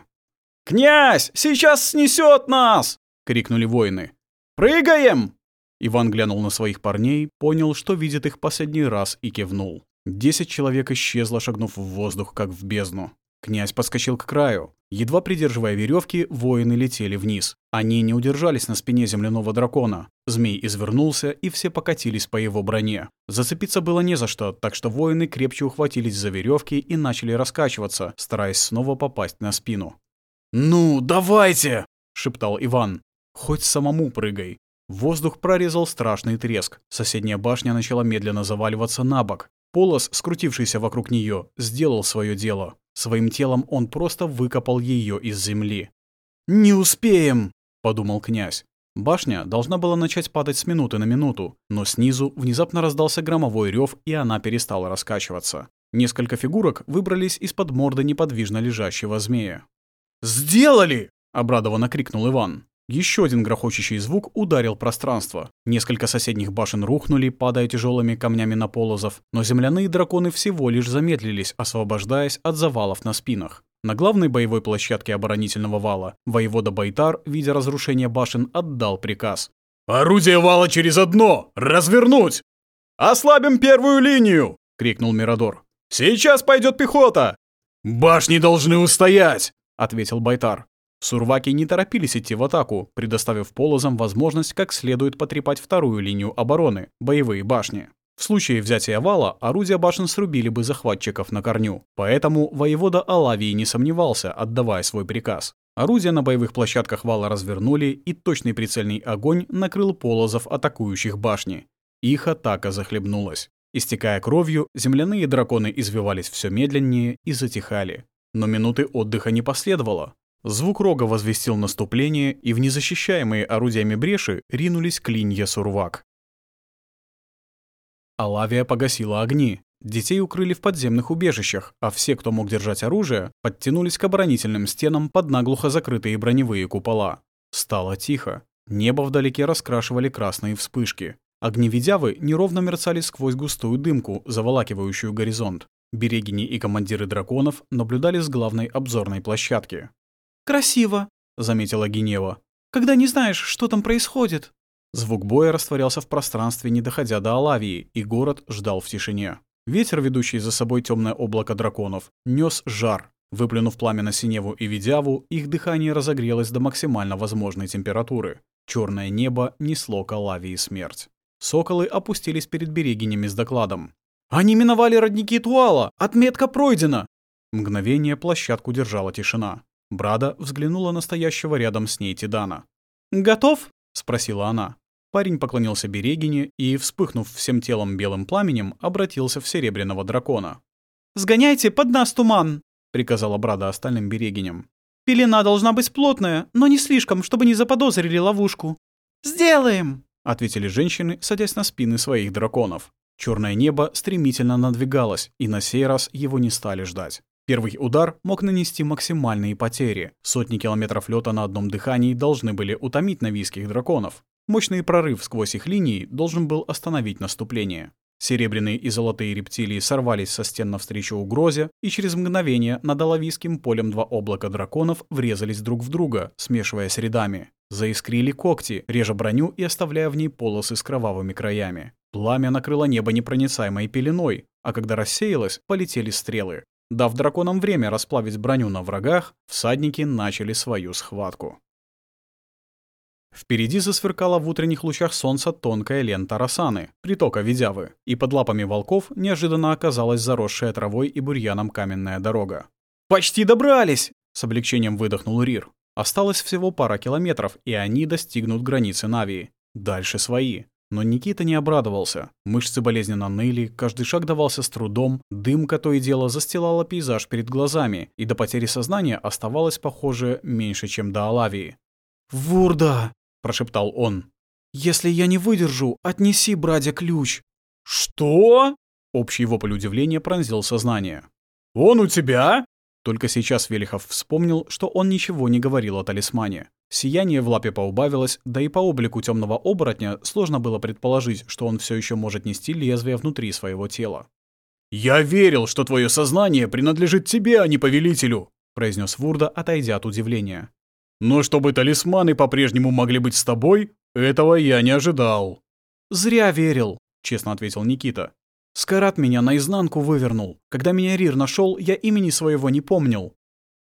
[SPEAKER 2] «Князь, сейчас снесет нас!» — крикнули воины. «Прыгаем!»
[SPEAKER 3] Иван глянул на своих парней, понял, что видит их последний раз и кивнул. Десять человек исчезло, шагнув в воздух, как в бездну. Князь подскочил к краю. Едва придерживая веревки, воины летели вниз. Они не удержались на спине земляного дракона. Змей извернулся, и все покатились по его броне. Зацепиться было не за что, так что воины крепче ухватились за веревки и начали раскачиваться, стараясь снова попасть на спину.
[SPEAKER 2] «Ну, давайте!»
[SPEAKER 3] — шептал Иван. «Хоть самому прыгай». Воздух прорезал страшный треск. Соседняя башня начала медленно заваливаться на бок. Полос, скрутившийся вокруг нее, сделал свое дело. Своим телом он просто выкопал ее из земли.
[SPEAKER 2] «Не успеем!»
[SPEAKER 3] — подумал князь. Башня должна была начать падать с минуты на минуту, но снизу внезапно раздался громовой рев, и она перестала раскачиваться. Несколько фигурок выбрались из-под морды неподвижно лежащего змея.
[SPEAKER 2] «Сделали!»
[SPEAKER 3] — обрадованно крикнул Иван. Еще один грохочущий звук ударил пространство. Несколько соседних башен рухнули, падая тяжелыми камнями на полозов, но земляные драконы всего лишь замедлились, освобождаясь от завалов на спинах. На главной боевой площадке оборонительного вала воевода Байтар, видя разрушение башен, отдал приказ.
[SPEAKER 2] «Орудие вала через одно! Развернуть! Ослабим первую линию!» — крикнул Мирадор. «Сейчас пойдет пехота!» «Башни должны устоять!» — ответил Байтар.
[SPEAKER 3] Сурваки не торопились идти в атаку, предоставив полозам возможность как следует потрепать вторую линию обороны — боевые башни. В случае взятия вала орудия башен срубили бы захватчиков на корню, поэтому воевода Алавии не сомневался, отдавая свой приказ. Орудия на боевых площадках вала развернули, и точный прицельный огонь накрыл полозов атакующих башни. Их атака захлебнулась. Истекая кровью, земляные драконы извивались все медленнее и затихали. Но минуты отдыха не последовало. Звук рога возвестил наступление, и в незащищаемые орудиями бреши ринулись клинья сурвак. Алавия погасила огни. Детей укрыли в подземных убежищах, а все, кто мог держать оружие, подтянулись к оборонительным стенам под наглухо закрытые броневые купола. Стало тихо. Небо вдалеке раскрашивали красные вспышки. Огни Ведявы неровно мерцали сквозь густую дымку, заволакивающую горизонт. Берегини и командиры драконов наблюдали с главной обзорной площадки.
[SPEAKER 4] «Красиво», — заметила Генева. «Когда не знаешь, что там происходит».
[SPEAKER 3] Звук боя растворялся в пространстве, не доходя до Алавии, и город ждал в тишине. Ветер, ведущий за собой темное облако драконов, нес жар. Выплюнув пламя на Синеву и Видяву, их дыхание разогрелось до максимально возможной температуры. Черное небо несло к Алавии смерть. Соколы опустились перед берегинями с докладом.
[SPEAKER 2] «Они миновали родники Туала! Отметка пройдена!»
[SPEAKER 3] Мгновение площадку держала тишина. Брада взглянула на стоящего рядом с ней Тидана.
[SPEAKER 4] «Готов?»
[SPEAKER 3] — спросила она. Парень поклонился Берегине и, вспыхнув всем телом белым пламенем, обратился в серебряного дракона.
[SPEAKER 4] «Сгоняйте под нас туман!» — приказала Брада остальным Берегиням. «Пелена должна быть плотная, но не слишком, чтобы не заподозрили ловушку». «Сделаем!» — ответили женщины, садясь на спины своих драконов.
[SPEAKER 3] Черное небо стремительно надвигалось, и на сей раз его не стали ждать. Первый удар мог нанести максимальные потери. Сотни километров лета на одном дыхании должны были утомить навийских драконов. Мощный прорыв сквозь их линии должен был остановить наступление. Серебряные и золотые рептилии сорвались со стен навстречу угрозе, и через мгновение над Алавийским полем два облака драконов врезались друг в друга, смешиваясь рядами. Заискрили когти, режа броню и оставляя в ней полосы с кровавыми краями. Пламя накрыло небо непроницаемой пеленой, а когда рассеялось, полетели стрелы. Дав драконам время расплавить броню на врагах, всадники начали свою схватку. Впереди засверкала в утренних лучах солнца тонкая лента Росаны, притока Ведявы, и под лапами волков неожиданно оказалась заросшая травой и бурьяном каменная дорога.
[SPEAKER 2] «Почти добрались!»
[SPEAKER 3] — с облегчением выдохнул Рир. Осталось всего пара километров, и они достигнут границы Навии. Дальше свои. Но Никита не обрадовался. Мышцы болезненно ныли, каждый шаг давался с трудом, дымка то и дело застилала пейзаж перед глазами, и до потери сознания оставалось, похоже, меньше, чем до Алавии.
[SPEAKER 4] «Вурда!» — прошептал он. «Если я не выдержу, отнеси братья ключ».
[SPEAKER 2] «Что?»
[SPEAKER 3] — общий вопль удивления пронзил сознание.
[SPEAKER 2] «Он у тебя?»
[SPEAKER 3] Только сейчас Велихов вспомнил, что он ничего не говорил о талисмане. Сияние в лапе поубавилось, да и по облику темного оборотня сложно было предположить, что он все еще может нести лезвие внутри своего тела.
[SPEAKER 2] «Я верил, что твое сознание принадлежит тебе, а не повелителю», — произнес Вурда, отойдя от удивления. «Но чтобы талисманы по-прежнему могли быть с тобой,
[SPEAKER 1] Этого я не ожидал.
[SPEAKER 3] Зря верил, честно ответил Никита. Скарат меня наизнанку вывернул. Когда меня Рир нашел, я имени своего не помнил.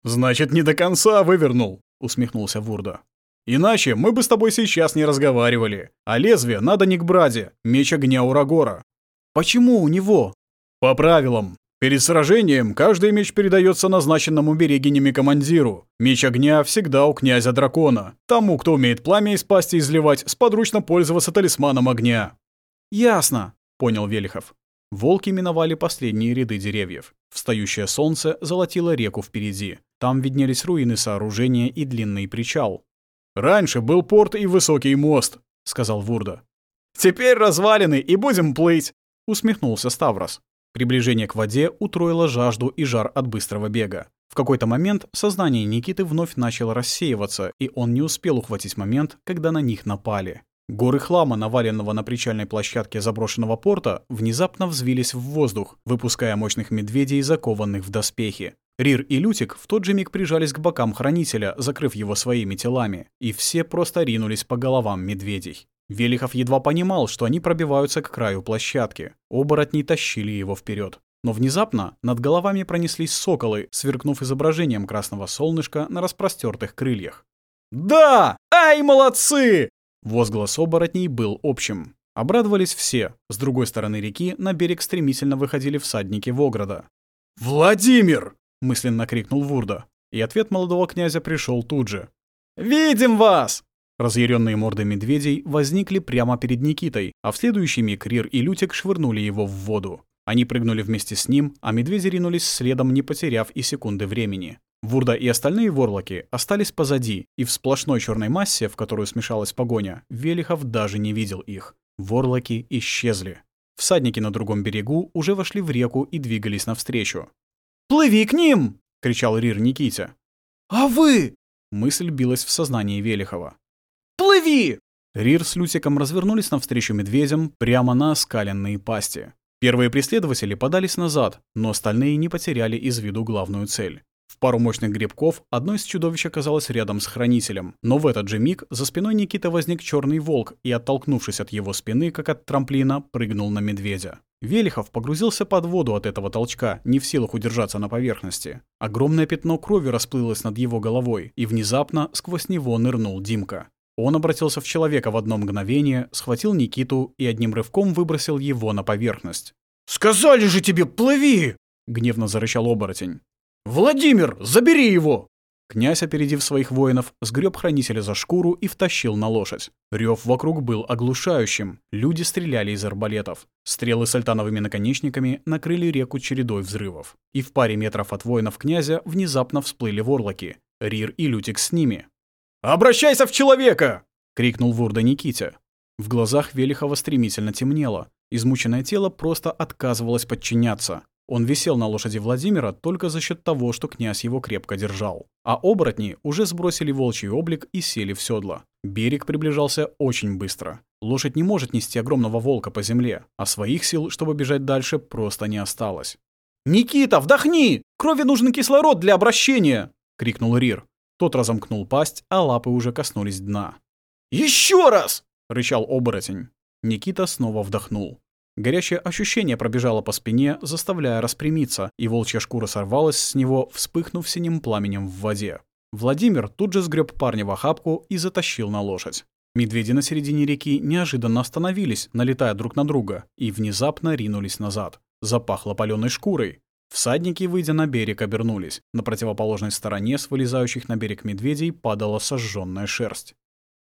[SPEAKER 1] Значит, не до конца вывернул, усмехнулся Вурда. Иначе мы бы с тобой сейчас не разговаривали. А лезвие надо не к Браде, меч огня у Рагора.
[SPEAKER 3] Почему у него?
[SPEAKER 1] По правилам. Перед сражением каждый меч передается назначенному берегинями командиру. Меч огня всегда у князя дракона. Тому, кто умеет пламя из пасти изливать, сподручно пользоваться талисманом огня.
[SPEAKER 3] Ясно, понял Велихов. Волки миновали последние ряды деревьев. Встающее солнце золотило реку впереди. Там виднелись руины сооружения и длинный причал.
[SPEAKER 1] «Раньше был порт и высокий мост», — сказал Вурда.
[SPEAKER 2] «Теперь развалины, и будем плыть», —
[SPEAKER 3] усмехнулся Ставрос. Приближение к воде утроило жажду и жар от быстрого бега. В какой-то момент сознание Никиты вновь начало рассеиваться, и он не успел ухватить момент, когда на них напали. Горы хлама, наваленного на причальной площадке заброшенного порта, внезапно взвились в воздух, выпуская мощных медведей, закованных в доспехи. Рир и Лютик в тот же миг прижались к бокам хранителя, закрыв его своими телами, и все просто ринулись по головам медведей. Велихов едва понимал, что они пробиваются к краю площадки. Оборотни тащили его вперед. Но внезапно над головами пронеслись соколы, сверкнув изображением красного солнышка на распростертых крыльях.
[SPEAKER 2] «Да! Ай, молодцы!»
[SPEAKER 3] Возглас оборотней был общим. Обрадовались все. С другой стороны реки на берег стремительно выходили всадники Вограда.
[SPEAKER 1] «Владимир!» — мысленно крикнул Вурда.
[SPEAKER 3] И ответ молодого князя пришел тут же.
[SPEAKER 2] «Видим вас!»
[SPEAKER 3] Разъяренные морды медведей возникли прямо перед Никитой, а в следующий миг Рир и Лютик швырнули его в воду. Они прыгнули вместе с ним, а медведи ринулись следом, не потеряв и секунды времени. Вурда и остальные ворлоки остались позади, и в сплошной черной массе, в которую смешалась погоня, Велихов даже не видел их. Ворлоки исчезли. Всадники на другом берегу уже вошли в реку и двигались навстречу.
[SPEAKER 2] «Плыви к ним!»
[SPEAKER 3] — кричал Рир Никите.
[SPEAKER 2] «А вы?»
[SPEAKER 3] — мысль билась в сознании Велихова.
[SPEAKER 2] Плыви!»
[SPEAKER 3] Рир с Лютиком развернулись навстречу медведям прямо на оскаленные пасти. Первые преследователи подались назад, но остальные не потеряли из виду главную цель. В пару мощных грибков одно из чудовищ оказалось рядом с хранителем, но в этот же миг за спиной Никиты возник черный волк и, оттолкнувшись от его спины, как от трамплина, прыгнул на медведя. Велихов погрузился под воду от этого толчка, не в силах удержаться на поверхности. Огромное пятно крови расплылось над его головой, и внезапно сквозь него нырнул Димка. Он обратился в человека в одно мгновение, схватил Никиту и одним рывком выбросил его на поверхность.
[SPEAKER 2] «Сказали же тебе, плыви!»
[SPEAKER 3] — гневно зарычал оборотень.
[SPEAKER 2] «Владимир, забери его!»
[SPEAKER 3] Князь, опередив своих воинов, сгреб хранителя за шкуру и втащил на лошадь. Рев вокруг был оглушающим. Люди стреляли из арбалетов. Стрелы с альтановыми наконечниками накрыли реку чередой взрывов. И в паре метров от воинов князя внезапно всплыли ворлоки. Рир и Лютик с ними.
[SPEAKER 2] «Обращайся в человека!»
[SPEAKER 3] — крикнул Вурда Никите. В глазах Велихова стремительно темнело. Измученное тело просто отказывалось подчиняться. Он висел на лошади Владимира только за счет того, что князь его крепко держал. А оборотни уже сбросили волчий облик и сели в седло. Берег приближался очень быстро. Лошадь не может нести огромного волка по земле, а своих сил, чтобы бежать дальше, просто не осталось.
[SPEAKER 2] «Никита, вдохни! Крови нужен кислород для обращения!»
[SPEAKER 3] — крикнул Рир. Тот разомкнул пасть, а лапы уже коснулись дна.
[SPEAKER 2] «Еще раз!»
[SPEAKER 3] — рычал оборотень. Никита снова вдохнул. Горячее ощущение пробежало по спине, заставляя распрямиться, и волчья шкура сорвалась с него, вспыхнув синим пламенем в воде. Владимир тут же сгреб парня в охапку и затащил на лошадь. Медведи на середине реки неожиданно остановились, налетая друг на друга, и внезапно ринулись назад. Запахло паленой шкурой. Всадники, выйдя на берег, обернулись. На противоположной стороне с вылезающих на берег медведей падала сожженная шерсть.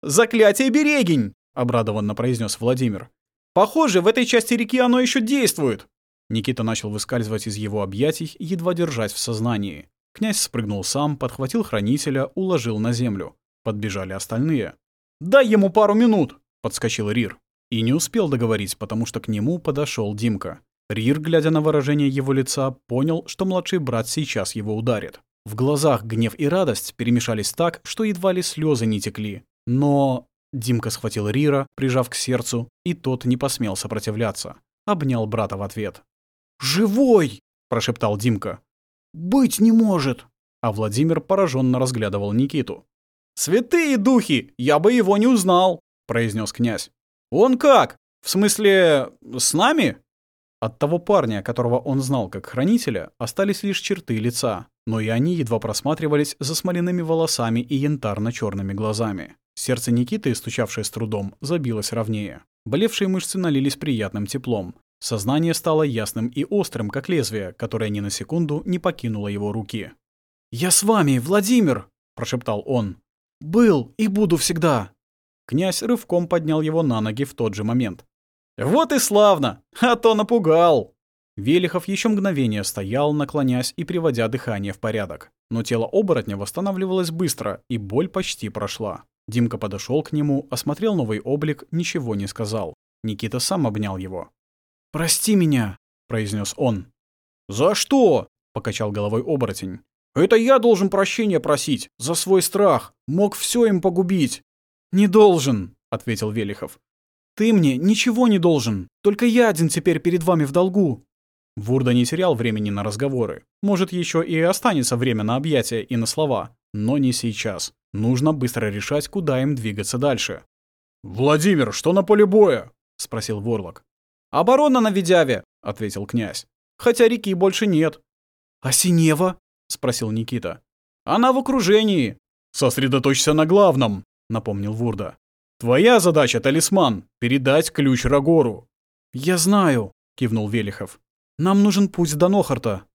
[SPEAKER 2] «Заклятие берегинь!» — обрадованно произнес Владимир. «Похоже, в этой части реки оно еще действует!»
[SPEAKER 3] Никита начал выскальзывать из его объятий, едва держась в сознании. Князь спрыгнул сам, подхватил хранителя, уложил на землю. Подбежали остальные.
[SPEAKER 2] «Дай ему пару минут!»
[SPEAKER 3] — подскочил Рир. И не успел договорить, потому что к нему подошел Димка. Рир, глядя на выражение его лица, понял, что младший брат сейчас его ударит. В глазах гнев и радость перемешались так, что едва ли слезы не текли. Но... Димка схватил Рира, прижав к сердцу, и тот не посмел сопротивляться. Обнял брата в ответ.
[SPEAKER 2] «Живой!»
[SPEAKER 3] – прошептал Димка.
[SPEAKER 2] «Быть не может!»
[SPEAKER 3] А Владимир пораженно разглядывал Никиту.
[SPEAKER 2] «Святые духи! Я бы его не узнал!»
[SPEAKER 3] произнес князь. «Он как? В смысле, с нами?» От того парня, которого он знал как хранителя, остались лишь черты лица, но и они едва просматривались за смоляными волосами и янтарно черными глазами. Сердце Никиты, стучавшее с трудом, забилось ровнее. Болевшие мышцы налились приятным теплом. Сознание стало ясным и острым, как лезвие, которое ни на секунду не покинуло его руки. «Я с вами, Владимир!» – прошептал он. «Был и буду всегда!» Князь рывком поднял его на ноги в тот же момент. «Вот и славно! А то напугал!» Велихов еще мгновение стоял, наклонясь и приводя дыхание в порядок. Но тело оборотня восстанавливалось быстро, и боль почти прошла. Димка подошел к нему, осмотрел новый облик, ничего не сказал. Никита сам обнял его. «Прости меня», — произнес он.
[SPEAKER 2] «За что?» — покачал головой оборотень. «Это я должен прощения просить за свой страх. Мог все им погубить».
[SPEAKER 3] «Не должен», — ответил Велихов. «Ты мне ничего не должен. Только я один теперь перед вами в долгу». Вурда не терял времени на разговоры. Может, еще и останется время на объятия и на слова. Но не сейчас. Нужно быстро решать, куда им двигаться дальше.
[SPEAKER 2] «Владимир, что на поле боя?»
[SPEAKER 3] — спросил Ворлок.
[SPEAKER 2] «Оборона на Ведяве», — ответил князь. «Хотя реки больше нет».
[SPEAKER 3] «А Синева?» — спросил Никита.
[SPEAKER 2] «Она в окружении».
[SPEAKER 3] «Сосредоточься на главном», — напомнил Вурда.
[SPEAKER 2] «Твоя задача, талисман, передать ключ Рагору».
[SPEAKER 3] «Я знаю», — кивнул Велихов. «Нам нужен путь до Нохарта».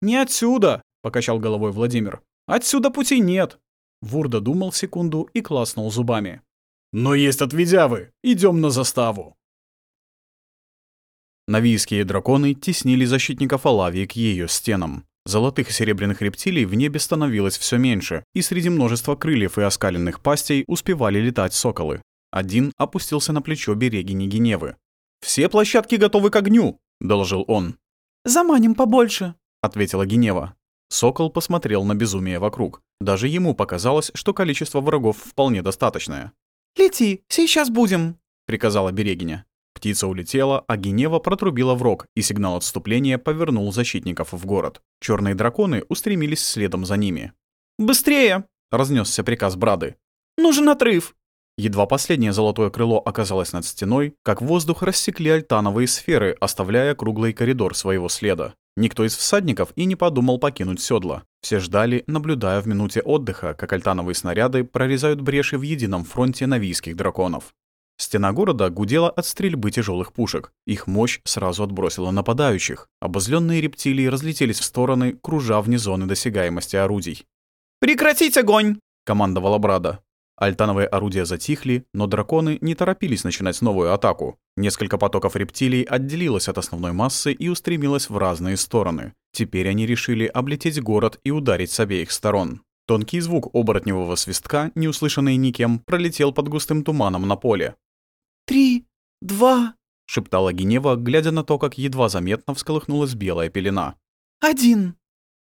[SPEAKER 2] «Не отсюда», — покачал головой Владимир. «Отсюда пути нет».
[SPEAKER 3] Вурда думал секунду и класнул зубами.
[SPEAKER 2] «Но есть от Ведявы. Идем на заставу».
[SPEAKER 1] Навийские драконы теснили защитников Алавии к ее стенам. Золотых и серебряных рептилий в небе становилось все меньше, и среди множества крыльев и оскаленных пастей успевали летать соколы. Один опустился на плечо берегини Геневы.
[SPEAKER 2] «Все площадки готовы к огню», — доложил он.
[SPEAKER 4] «Заманим побольше», —
[SPEAKER 1] ответила Генева. Сокол посмотрел на безумие вокруг. Даже ему показалось, что количество врагов вполне достаточное.
[SPEAKER 4] «Лети, сейчас будем», —
[SPEAKER 1] приказала Берегиня. Птица улетела, а Генева протрубила в рог, и сигнал отступления повернул защитников в город. Черные драконы устремились следом за ними.
[SPEAKER 4] «Быстрее!»
[SPEAKER 1] — разнесся приказ Брады.
[SPEAKER 4] «Нужен отрыв!»
[SPEAKER 1] Едва последнее золотое крыло оказалось над стеной, как воздух рассекли альтановые сферы, оставляя круглый коридор своего следа. Никто из всадников и не подумал покинуть седла. Все ждали, наблюдая в минуте отдыха, как альтановые снаряды прорезают бреши в едином фронте навийских драконов. Стена города гудела от стрельбы тяжелых пушек. Их мощь сразу отбросила нападающих. Обозленные рептилии разлетелись в стороны, кружа вне зоны досягаемости орудий.
[SPEAKER 4] «Прекратить огонь!»
[SPEAKER 1] — командовала Брада. Альтановые орудия затихли, но драконы не торопились начинать новую атаку. Несколько потоков рептилий отделилось от основной массы и устремилось в разные стороны. Теперь они решили облететь город и ударить с обеих сторон. Тонкий звук оборотневого свистка, не услышанный никем, пролетел под густым туманом на поле.
[SPEAKER 4] «Три, два...»
[SPEAKER 1] — шептала Генева, глядя на то, как едва заметно всколыхнулась белая пелена.
[SPEAKER 4] «Один...»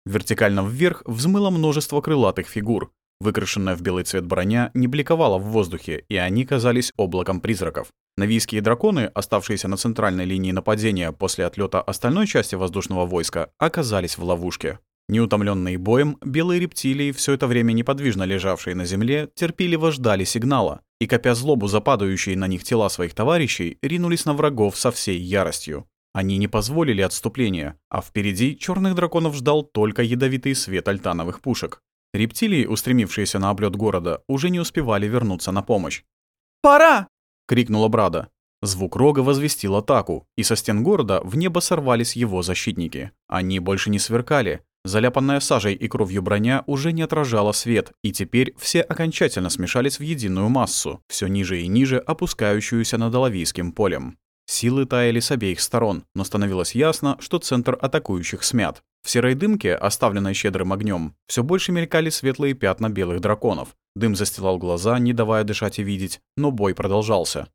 [SPEAKER 1] Вертикально вверх взмыло множество крылатых фигур. Выкрашенная в белый цвет броня не бликовала в воздухе, и они казались облаком призраков. Навийские драконы, оставшиеся на центральной линии нападения после отлета остальной части воздушного войска, оказались в ловушке. Неутомленные боем, белые рептилии, все это время неподвижно лежавшие на земле, терпеливо ждали сигнала, и, копя злобу за падающие на них тела своих товарищей, ринулись на врагов со всей яростью. Они не позволили отступления, а впереди черных драконов ждал только ядовитый свет альтановых пушек. Рептилии, устремившиеся на облет города, уже не успевали вернуться на помощь.
[SPEAKER 4] «Пора!»
[SPEAKER 1] — крикнула Брада. Звук рога возвестил атаку, и со стен города в небо сорвались его защитники. Они больше не сверкали, Заляпанная сажей и кровью броня уже не отражала свет, и теперь все окончательно смешались в единую массу, все ниже и ниже опускающуюся над Оловийским полем. Силы таяли с обеих сторон, но становилось ясно, что центр атакующих смят. В серой дымке, оставленной щедрым огнем, все больше мелькали светлые пятна белых драконов. Дым застилал глаза, не давая дышать и видеть, но бой продолжался.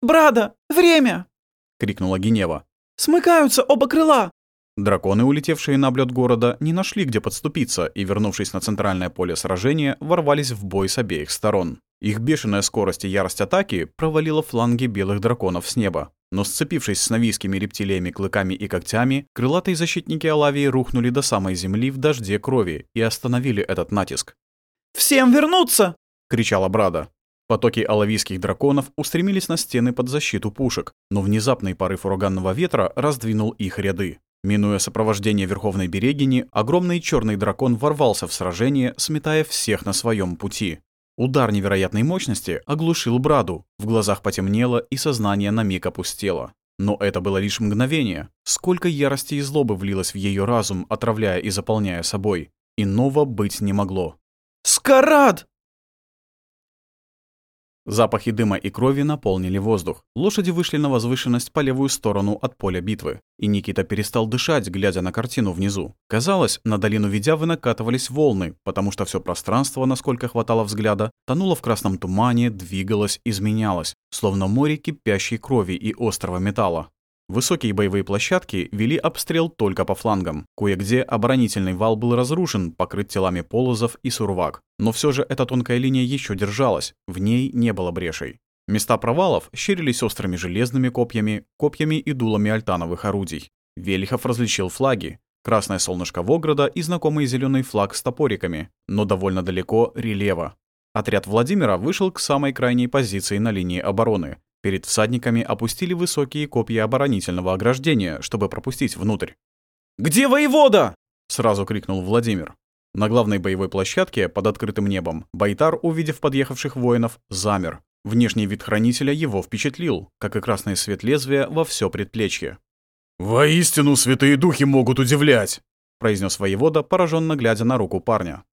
[SPEAKER 4] «Брада, время!»
[SPEAKER 1] — крикнула Генева.
[SPEAKER 4] «Смыкаются оба крыла!
[SPEAKER 1] Драконы, улетевшие на облет города, не нашли, где подступиться, и, вернувшись на центральное поле сражения, ворвались в бой с обеих сторон. Их бешеная скорость и ярость атаки провалила фланги белых драконов с неба. Но сцепившись с навийскими рептилиями клыками и когтями, крылатые защитники Алавии рухнули до самой земли в дожде крови и остановили этот натиск.
[SPEAKER 4] «Всем вернуться!»
[SPEAKER 1] — кричала Брада.
[SPEAKER 3] Потоки алавийских драконов устремились на стены под защиту пушек, но внезапный порыв ураганного ветра раздвинул их ряды. Минуя сопровождение Верховной Берегини, огромный черный дракон ворвался в сражение, сметая всех на своем пути. Удар невероятной мощности оглушил Браду, в глазах потемнело и сознание на миг опустело. Но это было лишь мгновение. Сколько ярости и злобы влилось в ее разум, отравляя и заполняя собой. Иного быть не могло.
[SPEAKER 4] «Скарад!»
[SPEAKER 3] Запахи дыма и крови наполнили воздух. Лошади вышли на возвышенность по левую сторону от поля битвы. И Никита перестал дышать, глядя на картину внизу. Казалось, на долину Ведявы накатывались волны, потому что все пространство, насколько хватало взгляда, тонуло в красном тумане, двигалось, изменялось, словно море кипящей крови и острого металла. Высокие боевые площадки вели обстрел только по флангам. Кое-где оборонительный вал был разрушен, покрыт телами полозов и сурвак. Но все же эта тонкая линия еще держалась, в ней не было брешей. Места провалов щерились острыми железными копьями, копьями и дулами альтановых орудий. Велихов различил флаги. Красное солнышко Вограда и знакомый зеленый флаг с топориками, но довольно далеко релева. Отряд Владимира вышел к самой крайней позиции на линии обороны, Перед всадниками опустили высокие копья оборонительного ограждения, чтобы пропустить внутрь.
[SPEAKER 4] «Где воевода?»
[SPEAKER 3] — сразу крикнул Владимир. На главной боевой площадке под открытым небом Байтар, увидев подъехавших воинов, замер. Внешний вид хранителя его впечатлил, как и красный свет лезвия во все предплечье.
[SPEAKER 2] «Воистину святые духи могут удивлять!»
[SPEAKER 3] — произнес воевода, пораженно глядя на руку парня.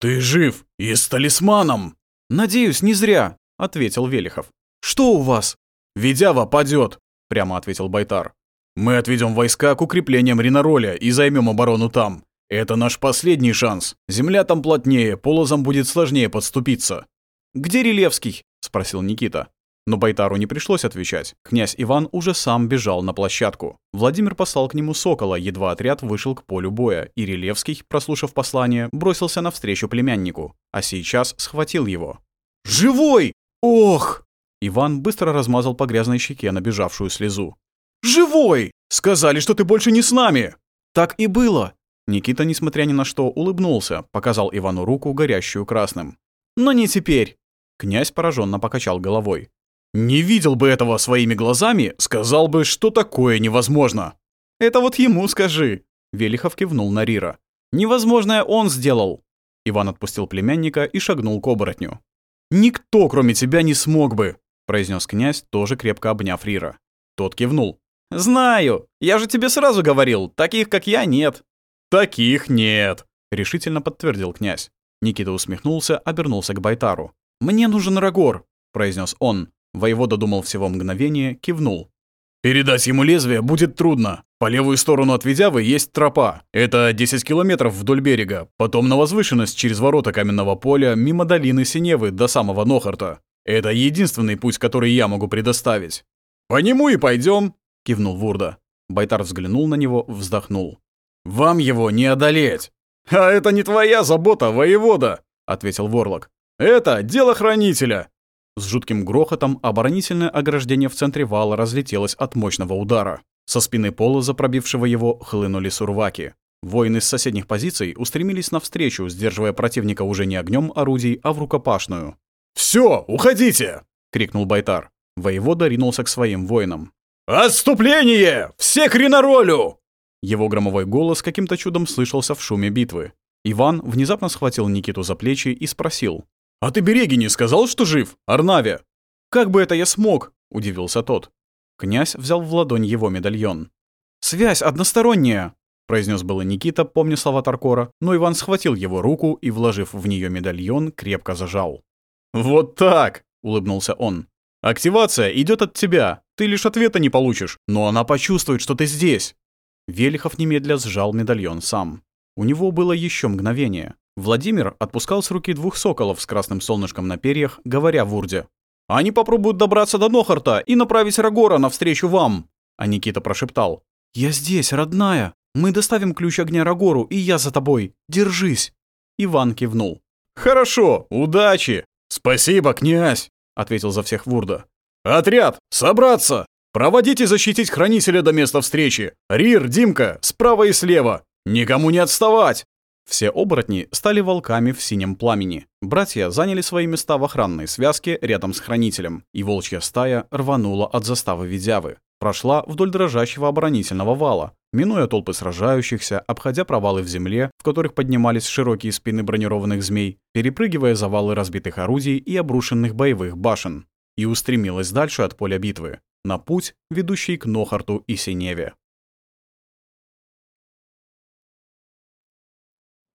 [SPEAKER 2] «Ты жив и с талисманом!»
[SPEAKER 4] «Надеюсь, не зря», — ответил Велихов. Что у вас?»
[SPEAKER 2] «Ведява падет», — прямо ответил Байтар. «Мы отведем войска к укреплениям Ринароля и займем оборону там. Это наш последний шанс. Земля там плотнее, полозам будет сложнее подступиться».
[SPEAKER 4] «Где Рилевский?»
[SPEAKER 3] — спросил Никита. Но Байтару не пришлось отвечать. Князь Иван уже сам бежал на площадку. Владимир послал к нему сокола, едва отряд вышел к полю боя, и Рилевский, прослушав послание, бросился навстречу племяннику, а сейчас схватил его.
[SPEAKER 4] «Живой! Ох!»
[SPEAKER 3] Иван быстро размазал по грязной щеке набежавшую слезу.
[SPEAKER 4] «Живой!
[SPEAKER 2] Сказали, что ты больше не с нами!»
[SPEAKER 4] «Так и было!»
[SPEAKER 3] Никита, несмотря ни на что, улыбнулся, показал Ивану руку, горящую красным.
[SPEAKER 4] «Но не теперь!»
[SPEAKER 3] Князь пораженно покачал головой.
[SPEAKER 2] «Не видел бы этого своими глазами, сказал бы, что такое невозможно!»
[SPEAKER 4] «Это вот ему скажи!»
[SPEAKER 3] Велихов кивнул на Рира.
[SPEAKER 4] «Невозможное он сделал!»
[SPEAKER 3] Иван отпустил племянника и шагнул к оборотню.
[SPEAKER 2] «Никто, кроме тебя, не смог бы!»
[SPEAKER 3] — произнес князь, тоже крепко обняв Рира. Тот кивнул.
[SPEAKER 4] «Знаю! Я же тебе сразу говорил, таких, как я, нет!»
[SPEAKER 2] «Таких нет!»
[SPEAKER 3] — решительно подтвердил князь. Никита усмехнулся, обернулся к Байтару.
[SPEAKER 4] «Мне нужен Рагор!»
[SPEAKER 3] — произнес он. Воевода думал всего мгновение, кивнул.
[SPEAKER 2] «Передать ему лезвие будет трудно. По левую сторону от Ведявы есть тропа. Это 10 километров вдоль берега. Потом на возвышенность через ворота каменного поля, мимо долины Синевы до самого Нохарта. Это единственный путь, который я могу предоставить. По нему и пойдем, кивнул Вурда.
[SPEAKER 3] Байтар взглянул на него, вздохнул.
[SPEAKER 2] Вам его не одолеть. А это не твоя забота, воевода, ответил Ворлок. Это дело хранителя.
[SPEAKER 3] С жутким грохотом оборонительное ограждение в центре вала разлетелось от мощного удара. Со спины пола, запробившего его, хлынули сурваки. Воины с соседних позиций устремились навстречу, сдерживая противника уже не огнем орудий, а в рукопашную.
[SPEAKER 2] «Все, уходите!» — крикнул Байтар.
[SPEAKER 3] Воевода ринулся к своим воинам.
[SPEAKER 2] «Отступление! Все к Риноролю!»
[SPEAKER 3] Его громовой голос каким-то чудом слышался в шуме битвы. Иван внезапно схватил Никиту за плечи и спросил.
[SPEAKER 2] «А ты Береги не сказал, что жив, Арнаве?»
[SPEAKER 4] «Как бы это я смог?» — удивился тот.
[SPEAKER 3] Князь взял в ладонь его медальон.
[SPEAKER 4] «Связь односторонняя!»
[SPEAKER 3] — произнес было Никита, помня слова Таркора, но Иван схватил его руку и, вложив в нее медальон, крепко зажал.
[SPEAKER 2] «Вот так!» — улыбнулся он. «Активация идет от тебя. Ты лишь ответа не получишь, но она почувствует, что ты здесь».
[SPEAKER 3] Велихов немедля сжал медальон сам. У него было еще мгновение. Владимир отпускал с руки двух соколов с красным солнышком на перьях, говоря Вурде.
[SPEAKER 4] «Они попробуют добраться до Нохарта и направить Рагора навстречу вам!»
[SPEAKER 3] А Никита прошептал.
[SPEAKER 4] «Я здесь, родная. Мы доставим ключ огня Рагору, и я за тобой. Держись!»
[SPEAKER 3] Иван кивнул.
[SPEAKER 2] «Хорошо, удачи!» «Спасибо, князь!» — ответил за всех Вурда. «Отряд, собраться! Проводите защитить хранителя до места встречи! Рир, Димка, справа и слева! Никому не отставать!»
[SPEAKER 3] Все оборотни стали волками в синем пламени. Братья заняли свои места в охранной связке рядом с хранителем, и волчья стая рванула от заставы Видявы. Прошла вдоль дрожащего оборонительного вала, минуя толпы сражающихся, обходя провалы в земле, в которых поднимались широкие спины бронированных змей, перепрыгивая завалы разбитых орудий и обрушенных боевых башен, и устремилась дальше от поля битвы, на путь, ведущий к Нохарту и Синеве.